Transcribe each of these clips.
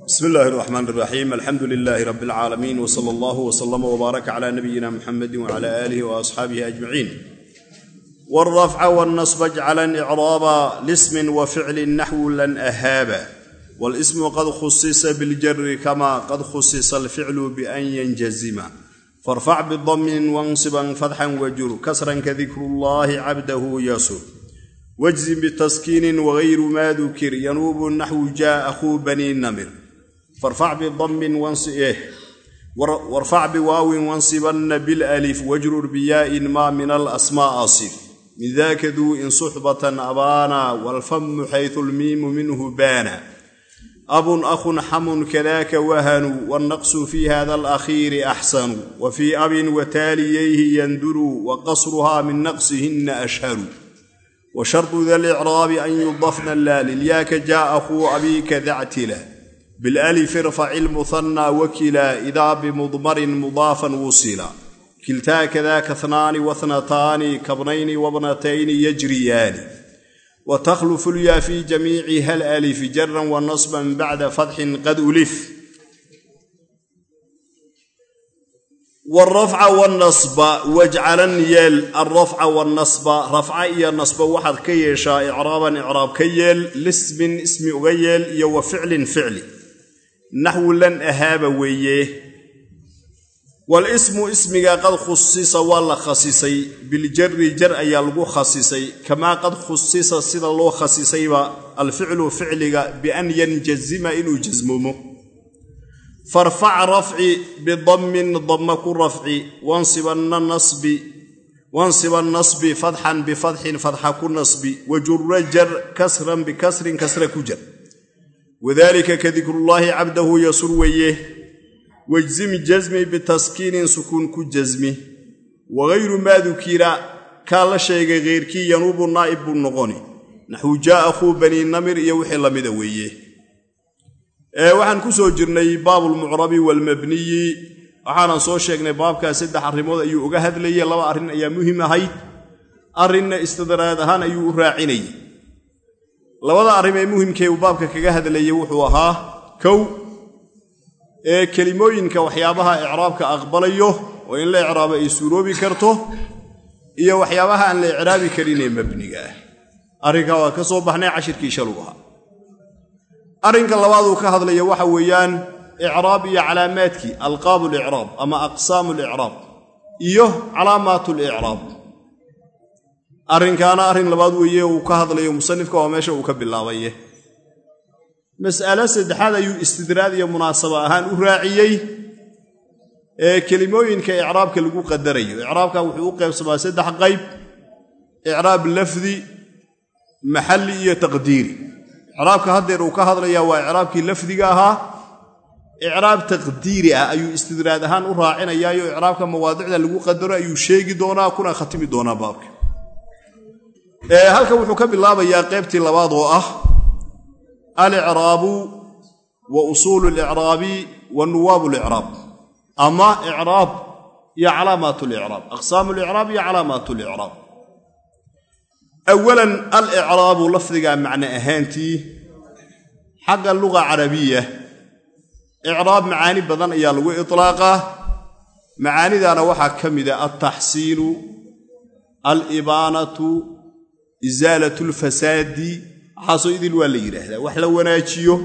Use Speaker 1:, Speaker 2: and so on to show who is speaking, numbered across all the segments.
Speaker 1: bismi illaahi raxmaan raxiim alxamdu lilaahi rabi alcaalamiin wsala allahu wslama wbaaraka cala nabiyina muxamedi wcala aalihi waasxaabihi ajmaciin wrafca wاlnasba jcalan icraaba lismin wa ficlin naxwu lan ahaaba wاlsmu qad khusisa biاljari kama qad khusisa alficlu bian yanjazima farfac bidamin wansiban fatxan wajur kasran kadikru llahi cabdahu yasur wajzim bitaskiinin wagayru ma dukir yanuubu naxwu jaa akhuu bani namir warfac biwaawin wansibanna bilalif wajrur biyaa'in maa min alasmaa asif min daka duu in suxbatan abaana walfamu xaytu lmiimu minhu baana abun akhun xamun kadaaka wahanu wannaqsu fi hada alakhiiri axsanu wa fii abin wataaliyayhi yanduru wa qasruhaa min naqsihinna ashharu wa shardu da licraabi an yudafna laa lilyaaka jaa akhuu abiika dactila bilalif irfaci lmuhanna wakila idaa bimudmarin mudaafan wusila kiltaa kadaka hnaani wahnataani kabnayni wabnatayni yajriyaani wa takhlufu lyaa fi jamiici hal alif jaran wa nasban bacda fatxin qad ulif wrafca wاnasba wajcalan yeel alrafca wاnnasba rafca iyo nasba waxaad ka yeeshaa icraaban icraab ka yeel lismin ismi uga yeel iyo wa ficlin ficli naxwu lan ahaaba weeye. Walismu ismiga qad khusisa waa la khasisay. Biljari jar ayaa lagu khasisay. Kamaa qad khusisa sida loo khasisayba alficlu ficliga bian yanjazima inuu jasmoomo farfac rafci bidammin damma ku rafci. Wansiba nasbi fatxan bifatxin fatxa ku nasbi. Wajura jar kasran bikasrin kasra ku jar wadalika kadikrullaahi cabdahu yasur weeye wajzim jasmi bitaskiinin sukuun ku jasmi wagayru maa dukira kaa la sheegay keyrkii yanuubu naa'ib buu noqoni. Naxwu jaa akhuu banii namir iyo wixii lamida weeye. Waxaan ku soo jirnay baabulmucrabi waalmabniyi waxaanan soo sheegnay baabkaas saddex arrimood ayuu uga hadlayay. Laba arrin ayaa muhiim ahayd. Arrinna istidraad ahaan ayuu u raacinayay labada arrim ee muhimkee uu baabka kaga hadlayay wuxuu ahaa kow. Ee kelimooyinka waxyaabaha icraabka aqbalayo oo in la icraabo ay suuroobi karto iyo waxyaabaha aan la icraabi karin ee mabniga ah. Arrinkaa waa ka soo baxnay cashirkii shaluu ahaa. Arrinka labaad uu ka hadlaya waxa weeyaan icraab iyo calaamaadkii alqaabu licraab ama aqsaamu licraab iyo calaamaatu licraab arrinkaana arrin labaad weeye uu ka hadlayo musanifka waa meesha uu ka bilaabaye mas'alo saddexaad ayuu istidraad iyo munaasaba ahaan u raaciyey ee kelimooyinka icraabka lagu qadarayo. Icraabka wuxuu u qaybsamaa saddex qayb. Icraab lafdi maxalli iyo taqdiiri icraabka haddeer uu ka hadlayaa waa icraabkii lafdiga ahaa. Icraab taqdiiri ah ayuu istidraad ahaan u raacinayaayo icraabka mawaadicda lagu qadaro ayuu sheegi doonaa kuna khatimi doonaa baabka halkan wuxuu ka bilaabayaa qaybtii labaad oo ah alicraabu wa usuulu licraabi wa nuwaabu licraab ama icraab iyo calaamaat licraab aqsaamu licraab iyo calaamaat licraab awalan alicraabu lafdiga macno ahaantii xagga luga carabiya icraab macaani badan ayaa lagu iطlaaqaa macaanidaana waxaa ka mida altaxsiinu alibaanatu isaalat lfasaadi waxaasoo idil waa la yidhaahdaa. Wax la wanaajiyo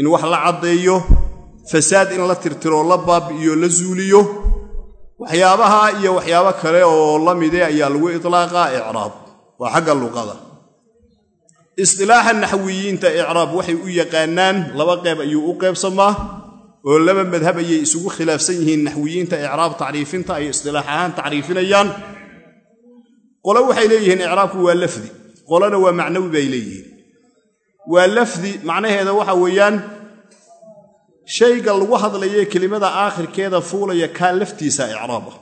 Speaker 1: in wax la caddeeyo fasaad in la tirtiro la baabi'iyo la zuuliyo waxyaabaha iyo waxyaabo kale oo la mide ayaa lagu iطlaaqaa icraab. Waa xagga luqada. Istilaaxa naxwiyiinta icraab waxay u yaqaanaan laba qeyb ayuu u qaybsamaa oo laba madhab ayay isugu khilaafsan yihiin naxwiyiinta icraab tacriifinta ay istilaax ahaan tacriifinayaan qole waxay leeyihiin icraabku waa lafdi qolena waa macnawi bay leeyihiin. Waa lafdi macnaheeda waxa weeyaan shayga lagu hadlaye kelimada aakhirkeeda fuulaya kaa laftiisa icraab ah.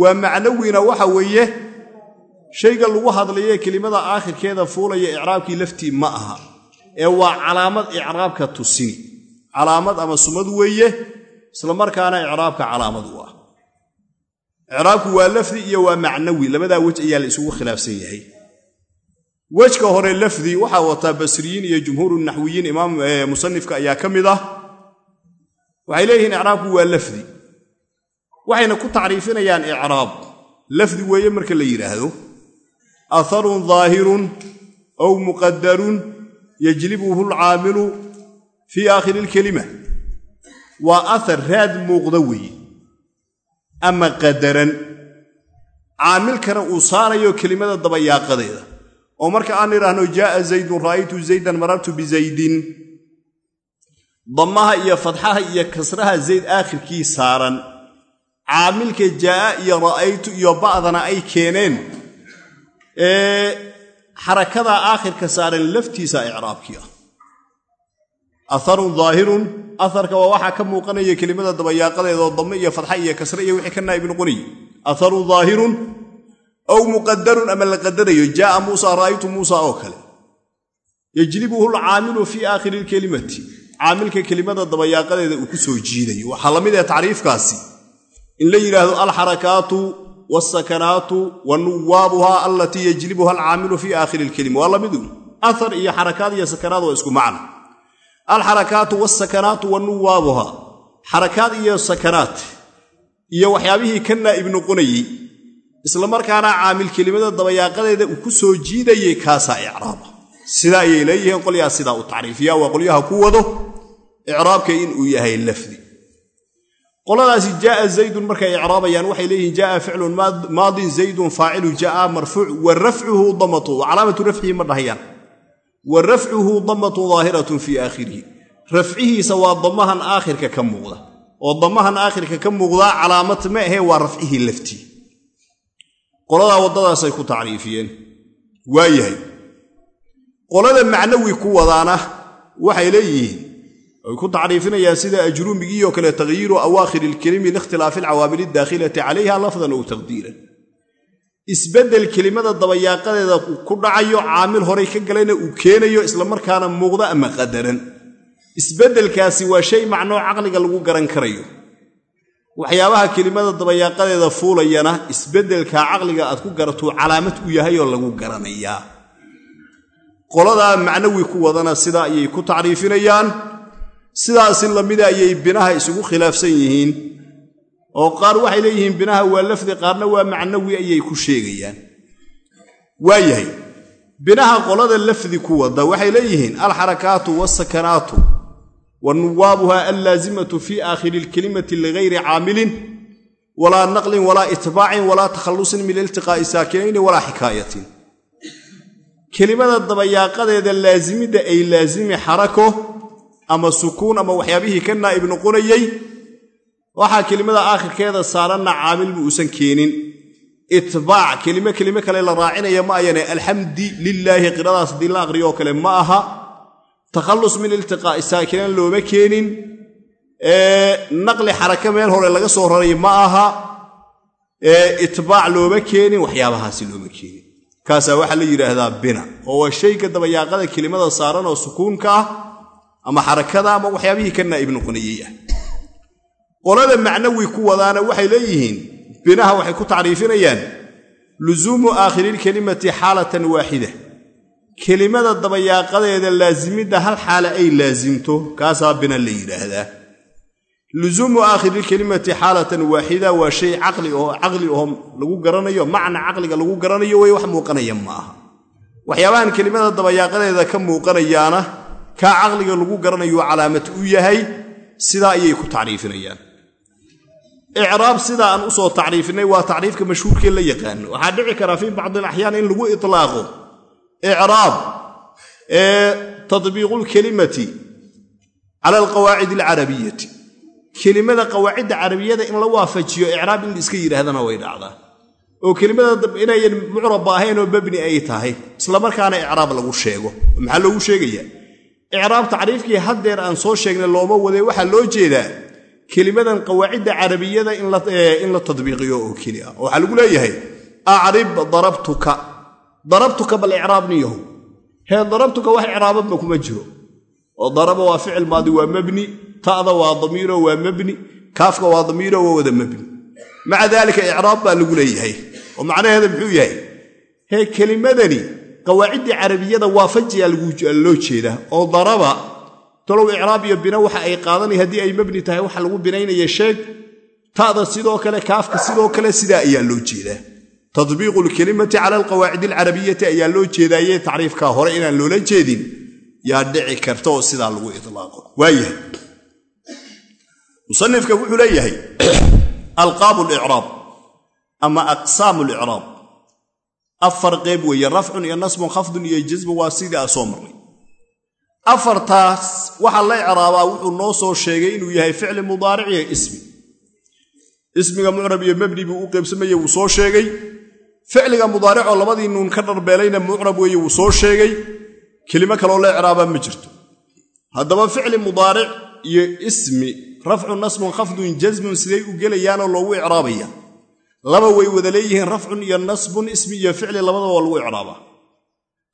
Speaker 1: Waa macnawina waxa weeye shayga lagu hadlaye kelimada aakhirkeeda fuulaya icraabkii laftii ma aha ee waa calaamad icraabka tusini. Calaamad ama sumad weeye islamarkaana icraabka calaamad u ah icraabku waa lafdi iyo waa macnawi. Labadaa wej ayaa la isugu khilaafsan yahay. Wejka hore lafdi waxaa wataa basriyiin iyo jumhuuru naxwiyiin. Imaam musanifka ayaa ka mid ah. Waxay leeyihiin icraabku waa lafdi. Waxayna ku tacriifinayaan icraab. Lafdi weeye marka la yidhaahdo aharun daahirun aw muqadarun yajlibuhu alcaamilu fii aakhiri ilkelima waa ahar raad muuqda weeye ama qadaran. Caamilkana uu saarayo kelimada dabayaaqadeeda. Oo marka aan idhaahno jaaa zaydun ra'aytu zaydan marartu bizaydin dammaha iyo fadxaha iyo kasraha zayd aakhirkii saaran. Caamilka jaa'a iyo ra'aytu iyo ba'dana ay keeneen. Ee xarakadaa aakhirka saaran laftiisa icraabkii ah aharun daahirun aharka waa waxaa ka muuqanaya kelimada dabayaaqadeeda oo damme iyo fadxa iyo kasre iyo wixii ka naa'ib noqonayay aharun daahirun aw muqadarun ama la qadarayo jaaa muusa ra'aytu muusa oo kale. Yajlibuhu alcaamilu fii aakhiri ilkelimati caamilka kelimada dabayaaqadeeda uu ku soo jiidayo waxaa la mid ah tacriifkaasi. In la yidhaahdo alxarakaatu waalsakanaatu wa nuwaabuha allatii yajlibuha alcaamilu fii aakhiri ilkelima waa lamidu ahar iyo xarakaad iyo sakanaad waa isku macna alxarakaatu waalsakanaatu wa nuwaabuha. Xarakaad iyo sakanaat. Iyo waxyaabihii ka naa'ib noqonayey islamarkaana caamil kelimada dabayaaqadeeda uu ku soo jiidayey kaasaa icraaba sidaa ayay leeyihiin qolyaa sidaa u tacriifiya waa qolyaha ku wado icraabka inuu yahay lafdi. Qoladaasi jaaa zaydun markay icraabayaan waxay leeyihiin jaaa ficlun maadin zaydun faacilu jaaa marfuuc wa rafcuhu damatu calaamatu rafcihi ma dhahayaan wa rafcuhu damatu daahiratun fii aakhirihi. Rafcihiisa waa damahan aakhirka ka muuqda. Oo damahan aakhirka ka muuqdaa calaamad ma ahee waa rafcihii laftii qoladaa waddadaasay ku tacriifiyeen. Waayahay qolada macnawi ku wadaana waxay leeyihiin ay ku tacriifinayaan sida ajruumigii oo kale takhyiiru awaakhir ilkelimi liikhtilaafi alcawaamil adaakhilati calayha lafdan ow taqdiiran isbeddel kelimada dabayaaqadeeda ku dhacayo caamil horay ka galayna uu keenayo islamarkaana muuqda ama qadaran. Isbeddelkaasi waa shay macnoo caqliga lagu garan karayo. Waxyaabaha kelimada dabayaaqadeeda fuulayana isbeddelkaa caqliga aad ku garatuu calaamad u yahay oo lagu garanayaa qoladaa macnawi ku wadana sidaa ayay ku tacriifinayaan sidaasi lamida ayay binaha isugu khilaafsan yihiin oo qaar waxay leeyihiin binaha waa lafdi qaarna waa macnawi ayay ku sheegayaan. Waayahay binaha qolada lafdi ku wada waxay leeyihiin alxarakaatu waalsakanaatu wa nuwaabuha allaasimatu fii aakhiri ilkelimati ligayri caamilin walaa naqlin walaa itbaacin walaa takhallusin min iltiqaa'i saakinayni walaa xikaayatin. Kelimada dabayaaqadeeda laasimidda ay laasimi xarako ama sukuun ama waxyaabihii ka naa'ib noqonayey waxaa kelimada aakhirkeeda saaranna caamilba uusan keenin. Itbaac kelime kelime kale la raacinaya ma ayane alxamdi lilaahi qiradaas haddii la aqriyo oo kale ma aha. Takhallus min iltiqaa'i saakinan looma keenin. Naqli xaraka meel hore laga soo raray ma aha. Itbaac looma keenin waxyaabahaasi looma keenin. Kaasaa waxaa la yidhaahdaa bina oo waa shayga dabayaaqada kelimada saaran oo sukuunka ah ama xarakada ama waxyaabihii ka naa'ib noqonayey ah qolada macnawi ku wadaana waxay leeyihiin binaha waxay ku tacriifinayaan lusuumu aakhiriilkelimati xaalatan waaxida. Kelimada dabayaaqadeeda laasimidda hal xaale ay laasimto kaasaa bina la yidhaahdaa. Lusuumu aakhiriilkelimati xaalatan waaxida waa shay caqli oo caqli oo lagu garanayo macna caqliga lagu garanayo way wax muuqanaya ma aha. Waxyaabahan kelimada dabayaaqadeeda ka muuqanayaana kaa caqliga lagu garanayo calaamad u yahay sidaa ayay ku tacriifinayaan icraab sidaa aan u soo tacriifinay waa tacriifka mashhuurkee la yaqaano. Waxaa dhici karaa fii bacdi alaxyaan in lagu itlaaqo. Icraab ee tadbiiqulkelimati cala alqawaacid alcarabiyati kelimada qawaacidda carabiyada in la waafajiyo icraab in la iska yidhaahdana way dhacdaa. Oo kelimada inayan mucrabba ahayn oo mabni ay tahay islamarkaana icraab lagu sheego. Maxaa loogu sheegayaa? Icraab tacriifkii haddeer aan soo sheegnay looma wadee waxaa loo jeedaa kelimadan qawaacidda carabiyada in la tadbiiqiyo oo keli ah. Waxaa lagu leeyahay acrib darabtuka. Darabtuka bal icraabniyahu hee darabtuka wax icraabanba kuma jiro. Oo daraba waa ficil maadi waa mabni. Ta'da waa damiiro waa mabni. Kaafka waa damiiro waa wada mabni. Maca daalika icraab baa lagu leeyahay. Oo macnaheeda muxuu yahay? Hee kelimadani qawaaciddii carabiyada waafajiyaa loo jeedaa. Oo daraba talow icraab iyo bina waxa ay qaadanay haddii ay mabni tahay waxa lagu binaynaya sheeg ta'da sidoo kale kaafka sidoo kale sidaa ayaa loo jeedaa. Tadbiiqu lkelimati cala alqawaacid alcarabiyati ayaa loo jeedaaye tacriifkaa hore inaan loola jeedin yaa dhici karta oo sidaa lagu ilaaqo waayahay. Musanifka wuxuu leeyahay alqaabu licraab ama aqsaamu licraab afar qeyb weeye rafcun iyo nasbun khafdun iyo jasmun waa sidii a soo marnay afartaas waxaa la icraabaa wuxuu noo soo sheegay inuu yahay ficli mudaaric iyo ismi. Ismiga mucrab iyo mabni buu u qaybsamaya wuu soo sheegay. Ficliga mudaaricoo labadii nuun ka dharbeelayna mucrab weeye wuu soo sheegay. Kelimo kaloo la icraabaa ma jirto. Haddaba ficli mudaaric iyo ismi rafcun nasbun khafdun jasmun siday u gelayaanoo loogu icraabaya. Laba way wada leeyihiin rafcun iyo nasbun ismi iyo ficli labadaba waa lagu icraabaa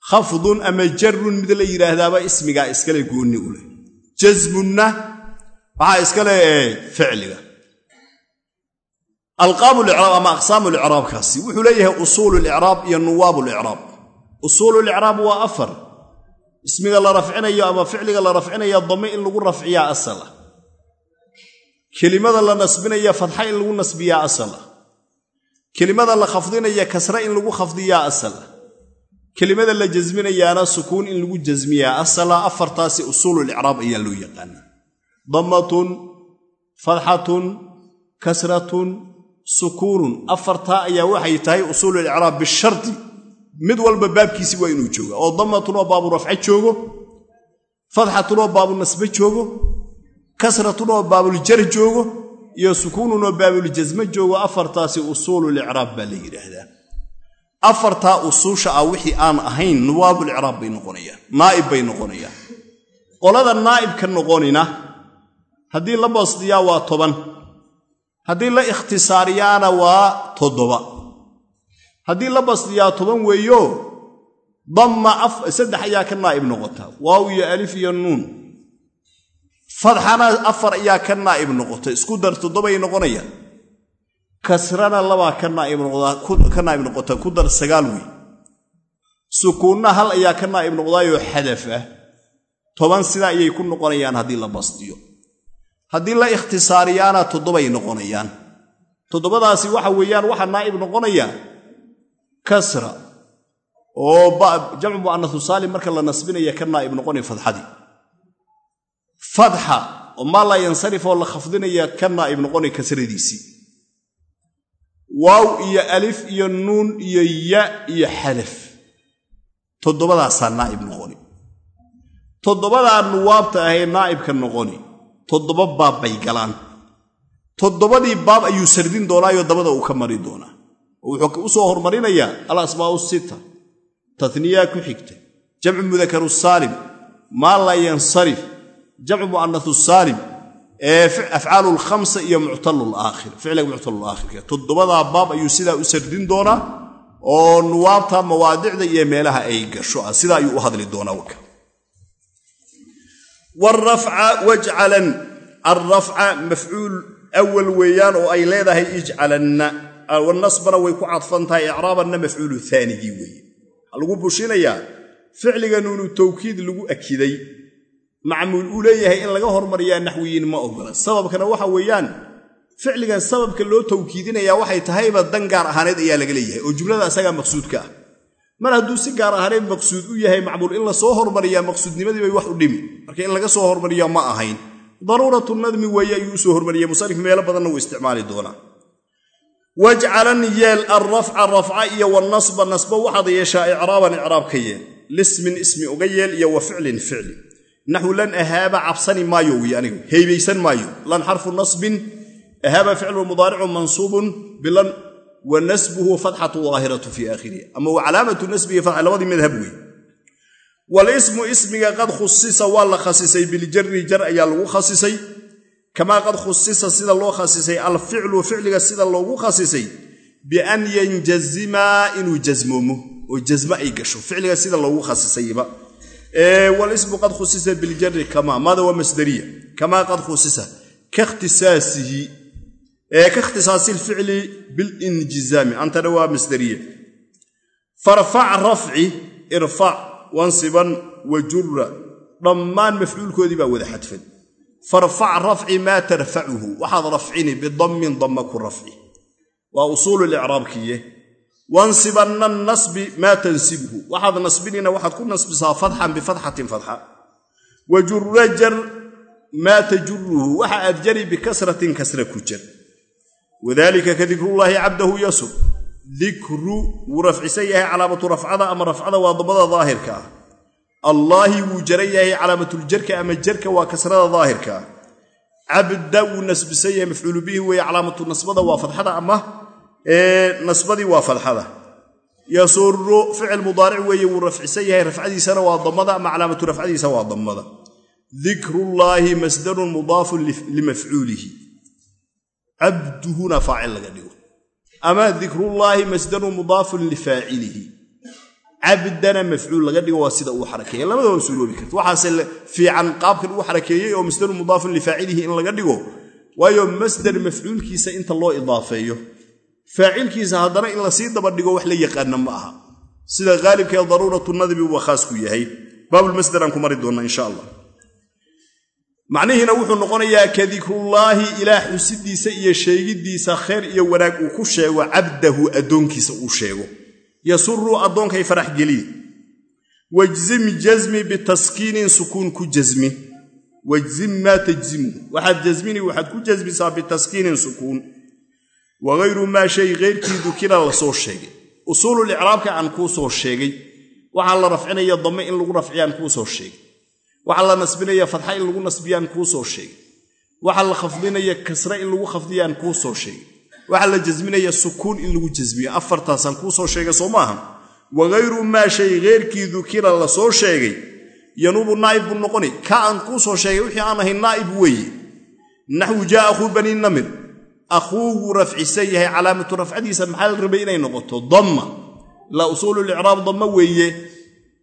Speaker 1: khafdun ama jarun mid la yidhaahdaaba ismigaa iskale goonni u leh. Jasmunna waxaa iskale ficliga. Alqaabu licraab ama aqsaamu licraabkaasi wuxuu leeyahay usuulu licraab iyo nuwaabu licraab usuulu licraab waa afar. Ismiga la rafcinayo ama ficliga la rafcinaya dame in lagu rafciyaa asala. Kelimada la nasbinaya fadxa in lagu nasbiyaa asala. Kelimada la khafdinaya kasre in lagu khafdiyaa asala kelimada la jasminayaana sukuun in lagu jasmiyaa asala afartaasi usuululicraab ayaa loo yaqaanaa. Dammatun fadxatun kasratun sukuunun. Afartaa ayaa waxay tahay usuululicraab bishardi mid walba baabkiisi waa inuu jooga oo dammatun oo baabu rafce joogo fadxatun oo baabu nasbe joogo kasratun baabuljar joogo iyo sukuunun oo baabuljasme joogo. Afartaasi usuululicraab baa la yidhaahdaa afartaa usuusha ah wixii aan ahayn nuwaabulicraab bay noqonayaan. Naa'ib bay noqonayaan. Qolada naa'ibka noqonina haddii la basdiyaa waa toban. Haddii la ikhtisaariyaana waa toddoba. Haddii la basdiyaa toban weeyo damma saddex ayaa ka naa'ib noqota. Waaw iyo alif iyo nuun. Fadxana afar ayaa ka naa'ib noqota. Isku dar toddobay noqonayaan kasrana labaa ka naa'ib noqota ku dar sagaal wey sukuunna hal ayaa ka naa'ib noqdaayoo xadaf ah toban sidaa ayay ku noqonayaan haddii la basdiyo haddii la ikhtisaariyaana toddobay noqonayaan. Toddobadaasi waxa weeyaan waxaa naa'ib noqonaya kasra. Oo jamcu mu'anasu saalim marka la nasbinaya ka naa'ib noqonaya fadxadii fadxa oo maa laa yansarif oo la khafdinaya ka naa'ib noqonaya kasradiisii waaw iyo alif iyo nuun iyo ya iyo xadaf toddobadaasaa naa'ib noqoni. Toddobadaa nuwaabta ahee naa'ibka noqoni. Toddoba baab bay galaan. Toddobadii baab ayuu sardin doonaayoo dabada uu ka mari doonaa. Oo wuxuu u soo hormarinayaa alasmaa'u sita tatniyaa ku xigta jamcu mudakaru saalim maa laa yansarif jamcu mu'anasu saalim afcaalu lkhamsa iyo muctalulaakhir ficliga muctalulaakhirka toddobadaa baab ayuu sidaa u sardin doonaa oo nuwaabta mawaadicda iyo meelaha ay gasho ah. Sidaa ayuu u hadli doonaa waka wrafca wajcalan alrafca mafcuul awal weeyaan oo ay leedahay ijcalanna wanasbana way ku cadfan tahay icraabanna mafcuulu aanigii weeye. Waxaa lagu bushinayaa ficliga nuunu tawkiid lagu akiday macmuul uu leeyahay in laga hormariyaa naxwiyiin ma ogola. Sababkana waxa weeyaan ficligan sababka loo tawkiidinayaa waxay tahayba dan gaar ahaaneed ayaa laga leeyahay oo jumlada asagaa maqsuudka ah. Mar hadduu si gaar ahaaneed maqsuud u yahay macmuul in la soo hormariyaa maqsuudnimadii bay wax u dhimi. Marka in laga soo hormariya ma ahayn. Daruuratu nadmi weeye ayuu u soo hormariyey musanif meelo badanna wuu isticmaali doonaa. Wajcalan yeel alrafca rafca iyo wanasba nasba waxaad yeeshaa icraaban icraab ka yeel. Lismin ismi uga yeel iyo wa ficlin ficli naxwu lan ahaaba cabsani maayo wy anigu? Heybaysan maayo. Lan xarfu nasbin ahaaba ficlu mudaaricu mansuubun bilan wa nasbuhu fatxatu daahiratu fii aakhirihi ama wa calaamatu nasbihi fatxa labadii madhab wey walismu ismiga qad khusisa waa la khasisay biljari jar ayaa lagu khasisay. Kamaa qad khusisa sida loo khasisay alficlu ficliga sida loogu khasisay bian yanjazima inuu jasmoomo oo jasmo ay gasho. Ficliga sida walismu qad khusisa biljari kamaa maada waa masdariya kamaa qad khusisa ka ikhtisaasi lficli bilinjizaami antana waa masdariya. Farfac rafci irfac wansiban wajurra dhammaan mafcuulkoodii baa wada xadfan farfac rafci maa tarfacuhu waxaad rafcini bidammin damma ku rafci waa usuulu licraabkiye wansibanna nasbi maa tansibhu. Waxaad nasbinina waxaad ku nasbisaa fatxan bifatxatin fatxa. Wajurra jar maa tajuruhu waxa aad jari bikasratin kasra ku jar. Wadaalika ka dikrullaahi cabdahu yasur. Dikru wuu rafcisan yahay calaamatu rafcada ama rafcada waa damada daahirka ah. Allaahi wuu jaran yahay calaamatuljarka ama jarka waa kasrada daahirka ah. Cabda wuu nasbisan yahay mafcuulu bihi weeye calaamatu nasbada waa fadxada ama nasbadii waa fadxada yasuru ficil mudaaric weeye wuu rafcisan yahay rafcadiisana waa damada ama calaamatu rafcadiisa waa damada dikrullaahi masdarun mudaafun limafcuulihi. Cabduhuna faacil laga dhigo. Ama dikrullaahi masdarun mudaafun lifaacilihi cabdana mafcuul laga dhigo waa sida uu xarakeeye labadaba waa karta waxaase fiican qaabkan uu xarakeeyey oo masdarun mudaafun lifaacilihi in laga dhigo. Waayo masdar mafcuulkiisa inta loo idaafeeyo faacilkiisa haddana in la sii daba dhigo wax la yaqaana ma aha. Sida haalibkaee daruuratu nadbi uba khaas ku yahay. Baabulmasdaraan ku mari doonna insha allah. Macnihiina wuxuu noqonayaa ka dikrullaahi ilaah xusidiisa iyo sheegiddiisa khayr iyo wanaag uu ku sheego cabdahu addoonkiisa uu sheego. Yasuru addoonkay farax geliye wajzim jasmi bitaskiinin sukuun ku jasmi wajzim maa tajzimu. Waxaad jasmini waxaad ku jasmisaa bitaskiinin sukuun wagayru maa shay keyrkii dukira la soo sheegay. Usuululicraabka aan kuu soo sheegay waxaa la rafcinaya dame in lagu rafciyaan kuu soo sheegay. Waxaa la nasbinaya fadxa in lagu nasbiyaan kuu soo sheegay. Waxaa la khafdinaya kasre in lagu khafdiyaan kuu soo sheegay. Waxaa la jasminaya sukuun in lagu jasmiyo. Afartaasaan kuu soo sheegay soo maaha. Wagayru maa shay keyrkii dukira la soo sheegay. Yanuubu naa'ib buu noqoni ka aan kuu soo sheegay wixii aan ahayn naa'ib weeye. Naxwu jaa akhuu banii namir akhuugu rafcisan yahay calaamatu rafcadiisa maxaa la rabay inay noqoto? Damma. Ilaa usuululicraab damma weeye.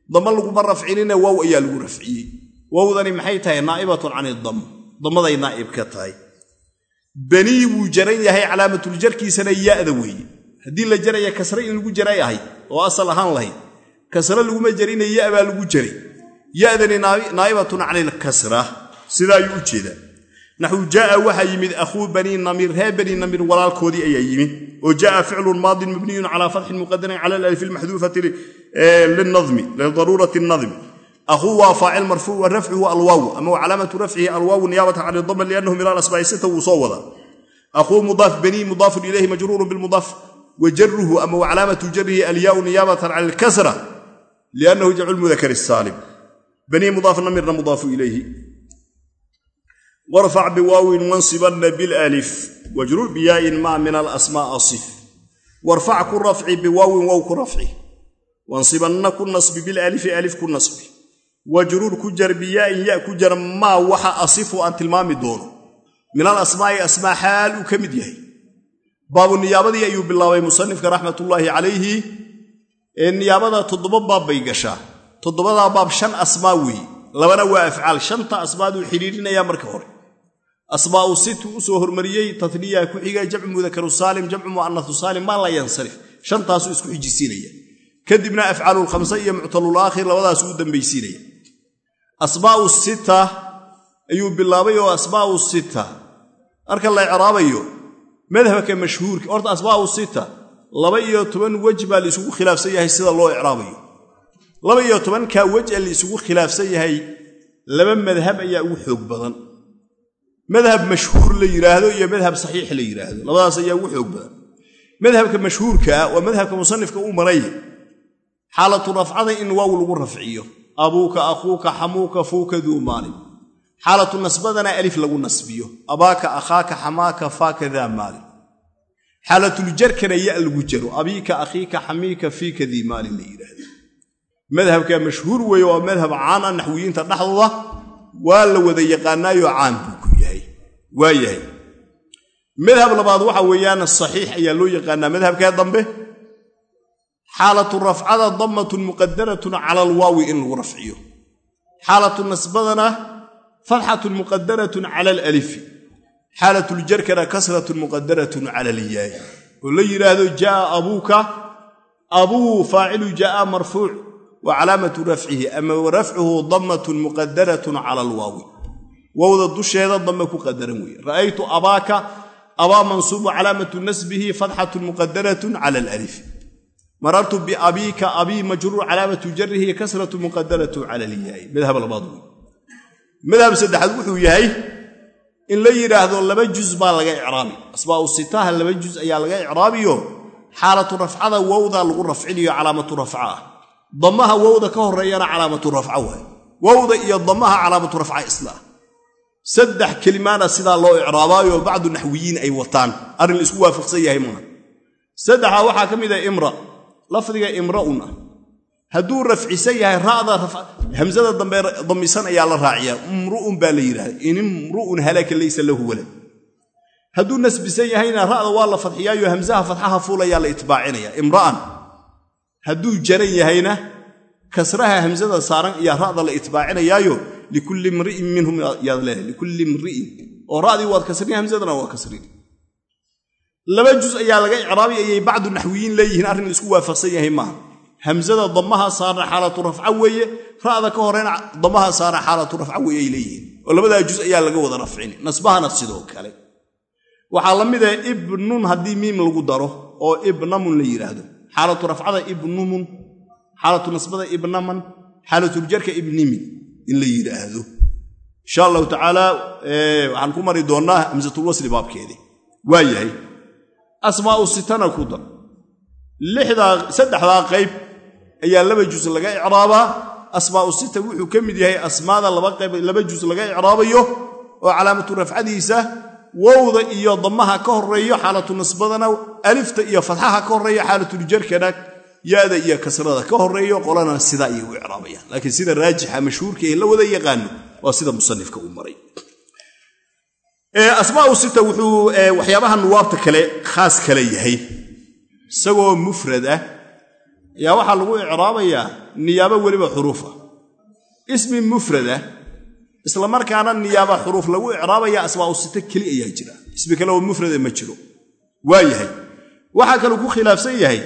Speaker 1: Damma laguma rafcinina waaw ayaa lagu rafciyey. Wowdani maxay tahay? Naa'ibatun can idam dammaday naa'ib ka tahay. Banii wuu jaran yahay calaamatul-jarkiisana ya'da weeye. Haddii la jaraya kasre in lagu jaray ahayd oo asal ahaan lahayd. Kasre laguma jarina ya baa lagu jaray. Ya'dani naa'ibatun can naxwu jaaa waxaa yimid akhuu banii namir ree banii namir walaalkoodii ayaa yimid. Oo jaaa ficlun maadin mabniyun calaa fatxin muqadarin cala alif almaxduufati linadmi lidaruurati nadmi. Akhuu waa faacil marfuuc wa rafcuhu alwaaw ama calaamatu rafcihi alwaawu niyaabatan can idama liannahu min alasmaa'i sita wuu soo wadaa. Akhuu mudaaf banii mudaafun ilayhi majruurun bilmudaaf wa jaruhu ama wa calaamatu jarihi alyaau niyaabatan can ilkasra liannahu jamcu lmudakar saalim. Banii mudaaf namirna mudaafu ilayhi warfac biwaawin wansibanna bilaalif wajrur biyaain maa min alasmaa asif warfac ku rafci biwaawin wow ku rafci wansibanna ku nasbi bilalifi alif ku nasbi wajrur ku jar biyaain ya ku jar maa waxa asifu aan tilmaami doono min alasmaa'i asmaa xaal uu ka mid yahay baabu niyaabadii ayuu bilaabay musanifka raxmatullaahi calayhi ee niyaabada toddoba baab bay gashaa toddobadaa baab shan asmaa weeye labana waa afcaal shanta asmaaduu xidhiirinayaa marka hore asmaa'u situ u soo hormariyey tatniya ku xiga jamcu mudakaru saalim jamcu mu'anasu saalim maa la yansarif shantaasuu isku xijisiinaya kadibna afcaalulkhamse iyo muctalulaakhir labadaasuu u dambaysiinaya. Asmaa'u sita ayuu bilaabay oo asmaa'u sita marka la icraabayo madhabka mashhuurka horta asmaa'u sita laba iyo toban wej baa la isugu khilaafsan yahay sida loo icraabayo. Laba iyo tobankaa wej ee la isugu khilaafsan yahay laba madhab ayaa ugu xoog badan madhab mashhuur la yidhaahdo iyo madhab saxiix la yidhaahdo labadaas ayaa ugu xoog badan. Madhabka mashhuurkaa waa madhabka musanifka u maraya xaalatu rafcada in waaw lagu rafciyo. Abuuka akhuuka xamuuka fuuka duu maalin xaalatu nasbadana alif lagu nasbiyo. Abaaka akhaaka xamaaka faaka daa maalin xaalatuljarkana ya lagu jaro. Abiika akhiika xamiika fiika dii maalin la yidhaahdo madhabka mashhuur weeye waa madhab caan ah naxwiyiinta dhexdooda waa la wada yaqaanaayoo caan waa yahay. Madhab labaad waxa weeyaan saxiix ayaa loo yaqaanaa madhabkaa dambe. Xaalatu rafcada dammatun muqadaratun cala alwaawi in lagu rafciyo. Xaalatu nasbadana fatxatun muqadaratun cala alalifi xaalatuljarkana kasratun muqadaratun cala alyaay oo la yidhaahdo jaaa abuuka. Abuu faacilu jaaa marfuuc wa calaamatu rafcihi ama rafcuhu dammatun muqadaratun cala alwaawi wowda dusheeda dame ku qadaran weeye. Ra'aytu abaaka abaa mansuubu calaamatu nasbihi fatxatun muqadaratun cala alif marartu biabiika abii majruur calaamatu jarihi kasratu muqadaratu cala alyaai. Madhab labaad wey madhab saddexaad wuxuu yahay in la yidhaahdo laba juz baa laga icraabi. Asbaau sitaha laba juz ayaa laga icraabiyo xaalatu rafcada wowda lagu rafcinayo calaamatu rafca ah. Damaha wowda ka horeeyana calaamatu rafca waay. Wowda iyo damaha calaamatu rafca isla ah saddex kelimaana sidaa loo icraabaayo bacdu naxwiyiin ay wataan. Arrin la isku waafaqsan yahay maaha saddexa waxaa ka mid ah imra. Lafdiga imra'un ah hadduu rafcisan yahay ra'da hamsada dambe damisan ayaa la raaciyaa imru'un baa la yidhahda in imru'un halaka laysa lahu walad. Hadduu nasbisan yahayna ra'da waa la fadxiyaayo hamsaha fadxaha fuulayaa la itbaacinaya imra'an. Hadduu jaran yahayna kasraha hamsada saaran ayaa ra'da la itbaacinayaayo likulli mri'in minhum yaad leedahay likulli mri'in oo ra'dii waad kasrin hamsadana waa kasrin laba juz ayaa laga icraabi ayay bacdu naxwiyiin leeyihiin arrin la isku waafaqsan yahay maaha. Hamsada damaha saarna xaalatu rafca weeye ra'da ka horeyna damaha saarna xaalatu rafca weeye ay leeyihiin. Oo labadaa juz ayaa laga wada rafcini nasbahana sidoo kale. Waxaa la mid ah ibnun haddii miim lagu daro oo ibnamun la yidhaahdo xaalatu rafcada ibnumun xaalatu nasbada ibnaman xaalatuljarka ibnimin in la yidhaahdo. Insha allahu tacaala waxaan ku mari doonnaa hamsatulwasli baabkeedii waa yahay asmaa'u sitana ku dar saddexdaa qayb ayaa laba juz laga icraabaa. Asmaa'u sita wuxuu ka mid yahay asmaada laba juz laga icraabayo oo calaamatu rafcadiisa wowda iyo damaha ka horeeyo xaalatu nasbadana alifta iyo fatxaha ka horeeyo xaalatuljarkana yaada iyo kasrada ka horeeyo qolana sidaa ayay u icraabayaan. Laakiin sida raajixa mashhuurka ee la wada yaqaano waa sida musanifka uu maray. Asmaau sita wuxuu waxyaabaha nuwaabta kale khaas kale yahay. Isagoo mufrad ah. Ayaa waxaa lagu icraabayaa niyaabo weliba xuruuf ah. Ismi mufrad ah. Isla markaana niyaaba xuruuf lagu icraabaya asmaau sita keli ayaa jira. Ismi kale oo mufrada ma jiro. Waa yahay. Waxaa kaluu ku khilaafsan yahay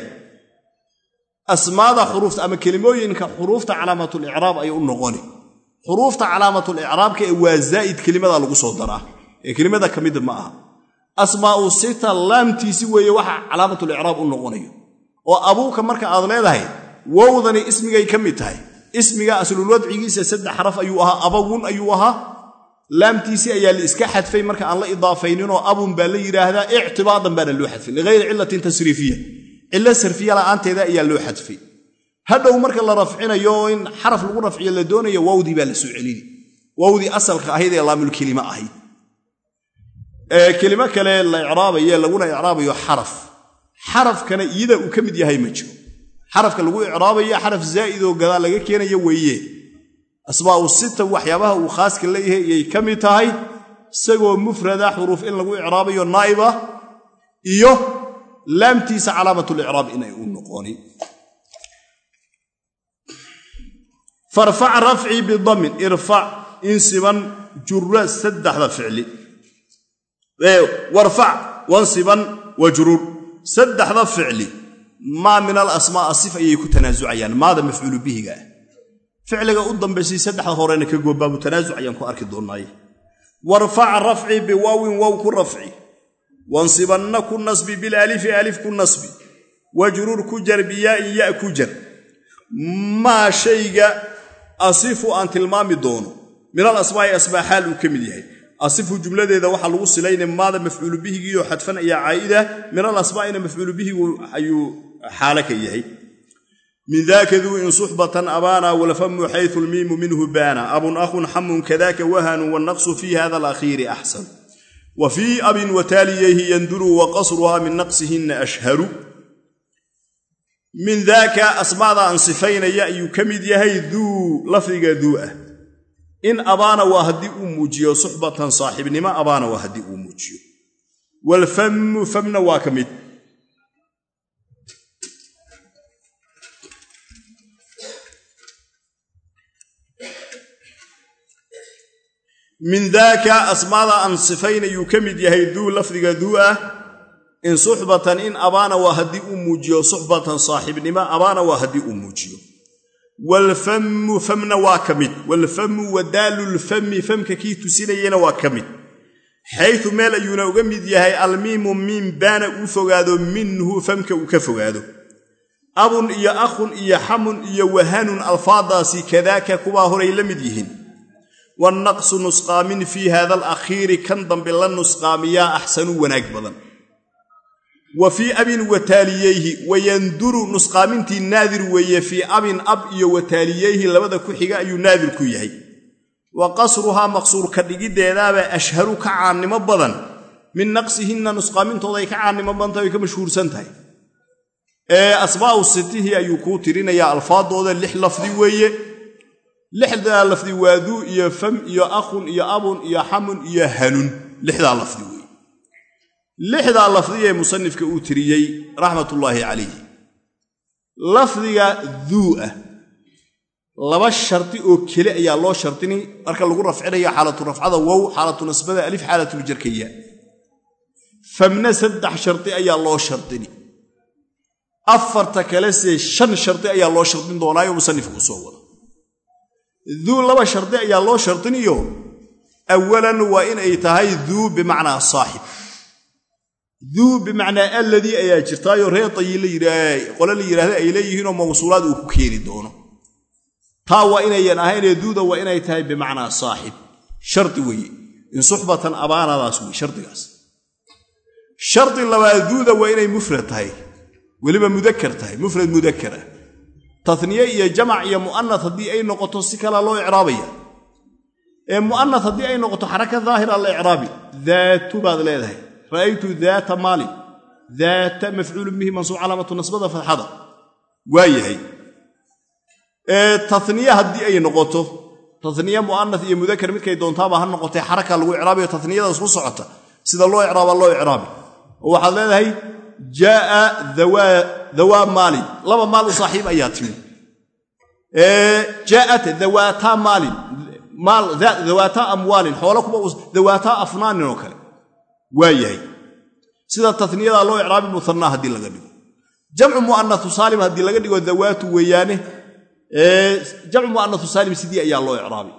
Speaker 1: asmaada xuruufta ama kelimooyinka xuruufta calaamatulicraab ay u noqoni. Xuruufta calaamatulicraabka ee waa zaa'id kelimada lagu soo daraa. Ee kelimada ka mid ma aha. Asmaa'u sita laamtiisi weeye waxa calaamatulicraab u noqonayo. Oo abuuka marka aad leedahay wowdani ismigay ka mid tahay. Ismiga aslulwadcigiisa saddex xaraf ayuu ahaa abawun ayuu ahaa. Laamtiisii ayaa la iska xadfay marka aan la idaafayninoo abun baa la yidhaahdaa ictibaadan baana loo xadfay ligayri cilatin tasriifiya cilo sarfiya la'aanteeda ayaa loo xadfay. Hadhow marka la rafcinayo in xaraf lagu rafciyo la doonayo wawdii baa la soo celini wawdii asalka ahayd ee laamulkelima ahayd. Kelimo kale la icraabaye laguna icraabayo xaraf. Xarafkana iyada uu ka mid yahay ma jiro. Xarafka lagu icraabayo xaraf zaa'idoo gadaal laga keenayo weeye. Asmaa'u sita waxyaabaha uu khaaska leeyahay iyay ka mid tahay isagoo mufrada xuruuf in lagu icraabayo naa'iba iyo laamtiisa calaamatulicraab inay u noqoni. Farfac rafcii bidamin irfac insiban jura saddexda ficli. Warfac wansiban wajruur saddexda ficli maa min alasmaa asif ayay ku tanaasucayaan maada mafcuulu bihiga ah. Ficliga u dambaysay saddexda horena ka goobaabu tanaasuc ayaan ku arki doonnaaye warfac rafci biwaawin wow ku rafci wansibanna ku nasbi bilalifi alif ku nasbi wajruur ku jar biyaa'in ya ku jar maa shayga asifu aan tilmaami doono min alasmaa'i asmaa xaal uu ka mid yahay asifu jumladeeda waxaa lagu silayna maada mafcuulu bihigiioo xadfan ayaa caa'ida min alasmaa'ina mafcuulu bihigu ayuu xaalo ka yahay min daaka duu in suxbatan abaana walfamu xaytu lmiimu minhu baana abun akhun xamun kadaka wahanu wannaqsu fii hada alakhiiri axsan wa fii abin wataaliyayhi yanduru wa qasruhaa min naqsihinna ashharu min daaka asmaada aan sifaynaya ayuu ka mid yahay duu lafdiga duu ah in abaana waa haddii uu muujiyo suxbatan saaxiibnimo abaana waa haddii uu muujiyo walfamu famna waa ka mid min daaka asmaada aan sifaynayuu ka mid yahay duu lafdiga duu ah in suxbatan in abaana waa haddii uu muujiyo suxbatan saaxiibnimo abaana waa haddii uu muujiyo. Waalfamu famna waa ka mid. Waalfamu wadaalulfami famka kii tusinayana waa ka mid. Xaytu meel ayuuna uga mid yahay almiimu miim baana uu fogaado minhu famka uu ka fogaado. Abun iyo akhun iyo xamun iyo wahanun alfaadaasi kadaaka kuwaa horay la mid yihiin wannaqsu nusqaamin fii hada alakhiiri kan dambe la nusqaamiyaa axsanu wanaag badan wa fii abin wataaliyeyhi wayanduru nusqaamintii naadir weeye fii abin ab iyo wataaliyeyhi labada ku xiga ayuu naadir ku yahay wa qasruhaa maqsuur ka dhigiddeedaaba ashharu ka caannimo badan min naqsihinna nusqaamintooday ka caannimo badantahay way ka mashhuursan tahay ee asbaa'u sitihii ayuu kuu tirinayaa alfaadooda lix lafdi weeye lixdaa lafdi waa duu iyo fam iyo akhun iyo abun iyo xamun iyo hanun. Lixdaa lafdi weeye lixdaa lafdi ee musanifka uu tiriyey raxmatullaahi calayh lafdiga duu ah laba shardi oo keli ayaa loo shardini marka lagu rafcinaya xaalatu rafcada wow xaalatu nasbada alif xaalatuljarkaya famna saddex shardi ayaa loo shardini afarta kalese shan shardi ayaa loo shardin doonaayo musanifka u soo wada duu laba shardi ayaa loo shardiniyo. Awalan waa inay tahay duu bimacnaa saaxib duu bimacnaa alladii ayaa jirtaayoo reer qole la yidhaahda ay leeyihiinoo mawsuulaad uu ku keeni doono. Taa waa inayan ahaynee duuda waa inay tahay bimacnaa saaxib shardi weeye in suxbatan abaanadaas wey shardigaas. Shardi labaad duuda waa inay mufrad tahay. Weliba mudakar tahay mufrad mudakar ah taniye iyo jamac iyo mu'anat haddii ay noqoto si kalaa loo icraabaya. Ee mu'anat haddii ay noqoto xaraka daahira la icraabi daatu baad leedahay. Ra'aytu daata maalin daata mafcuulun bihi mansuub calaamatu nasbada fatxada waa yahay taniye haddii ay noqoto taniye mu'anat iyo mudakar midkay doontaaba ha noqotee xaraka lagu icraabayo taniyadaas ku socota. Sida loo icraaba loo icraabi. Oo waxaad leedahay jaaa dawaa maalin. Laba maal u saaxiib ayaa timi jaa'at dawaataa maalin. Dawaataa amwaalin. Xoolo kuba dawaataa afnaanin oo kale. Waa yahay. Sida taniyada loo icraabi muhanaa haddii laga dhigo. Jamcu mu'anatu saalim haddii laga dhigo dawaatu weeyaane jamcu mu'anatu saalim sidii ayaa loo icraabi.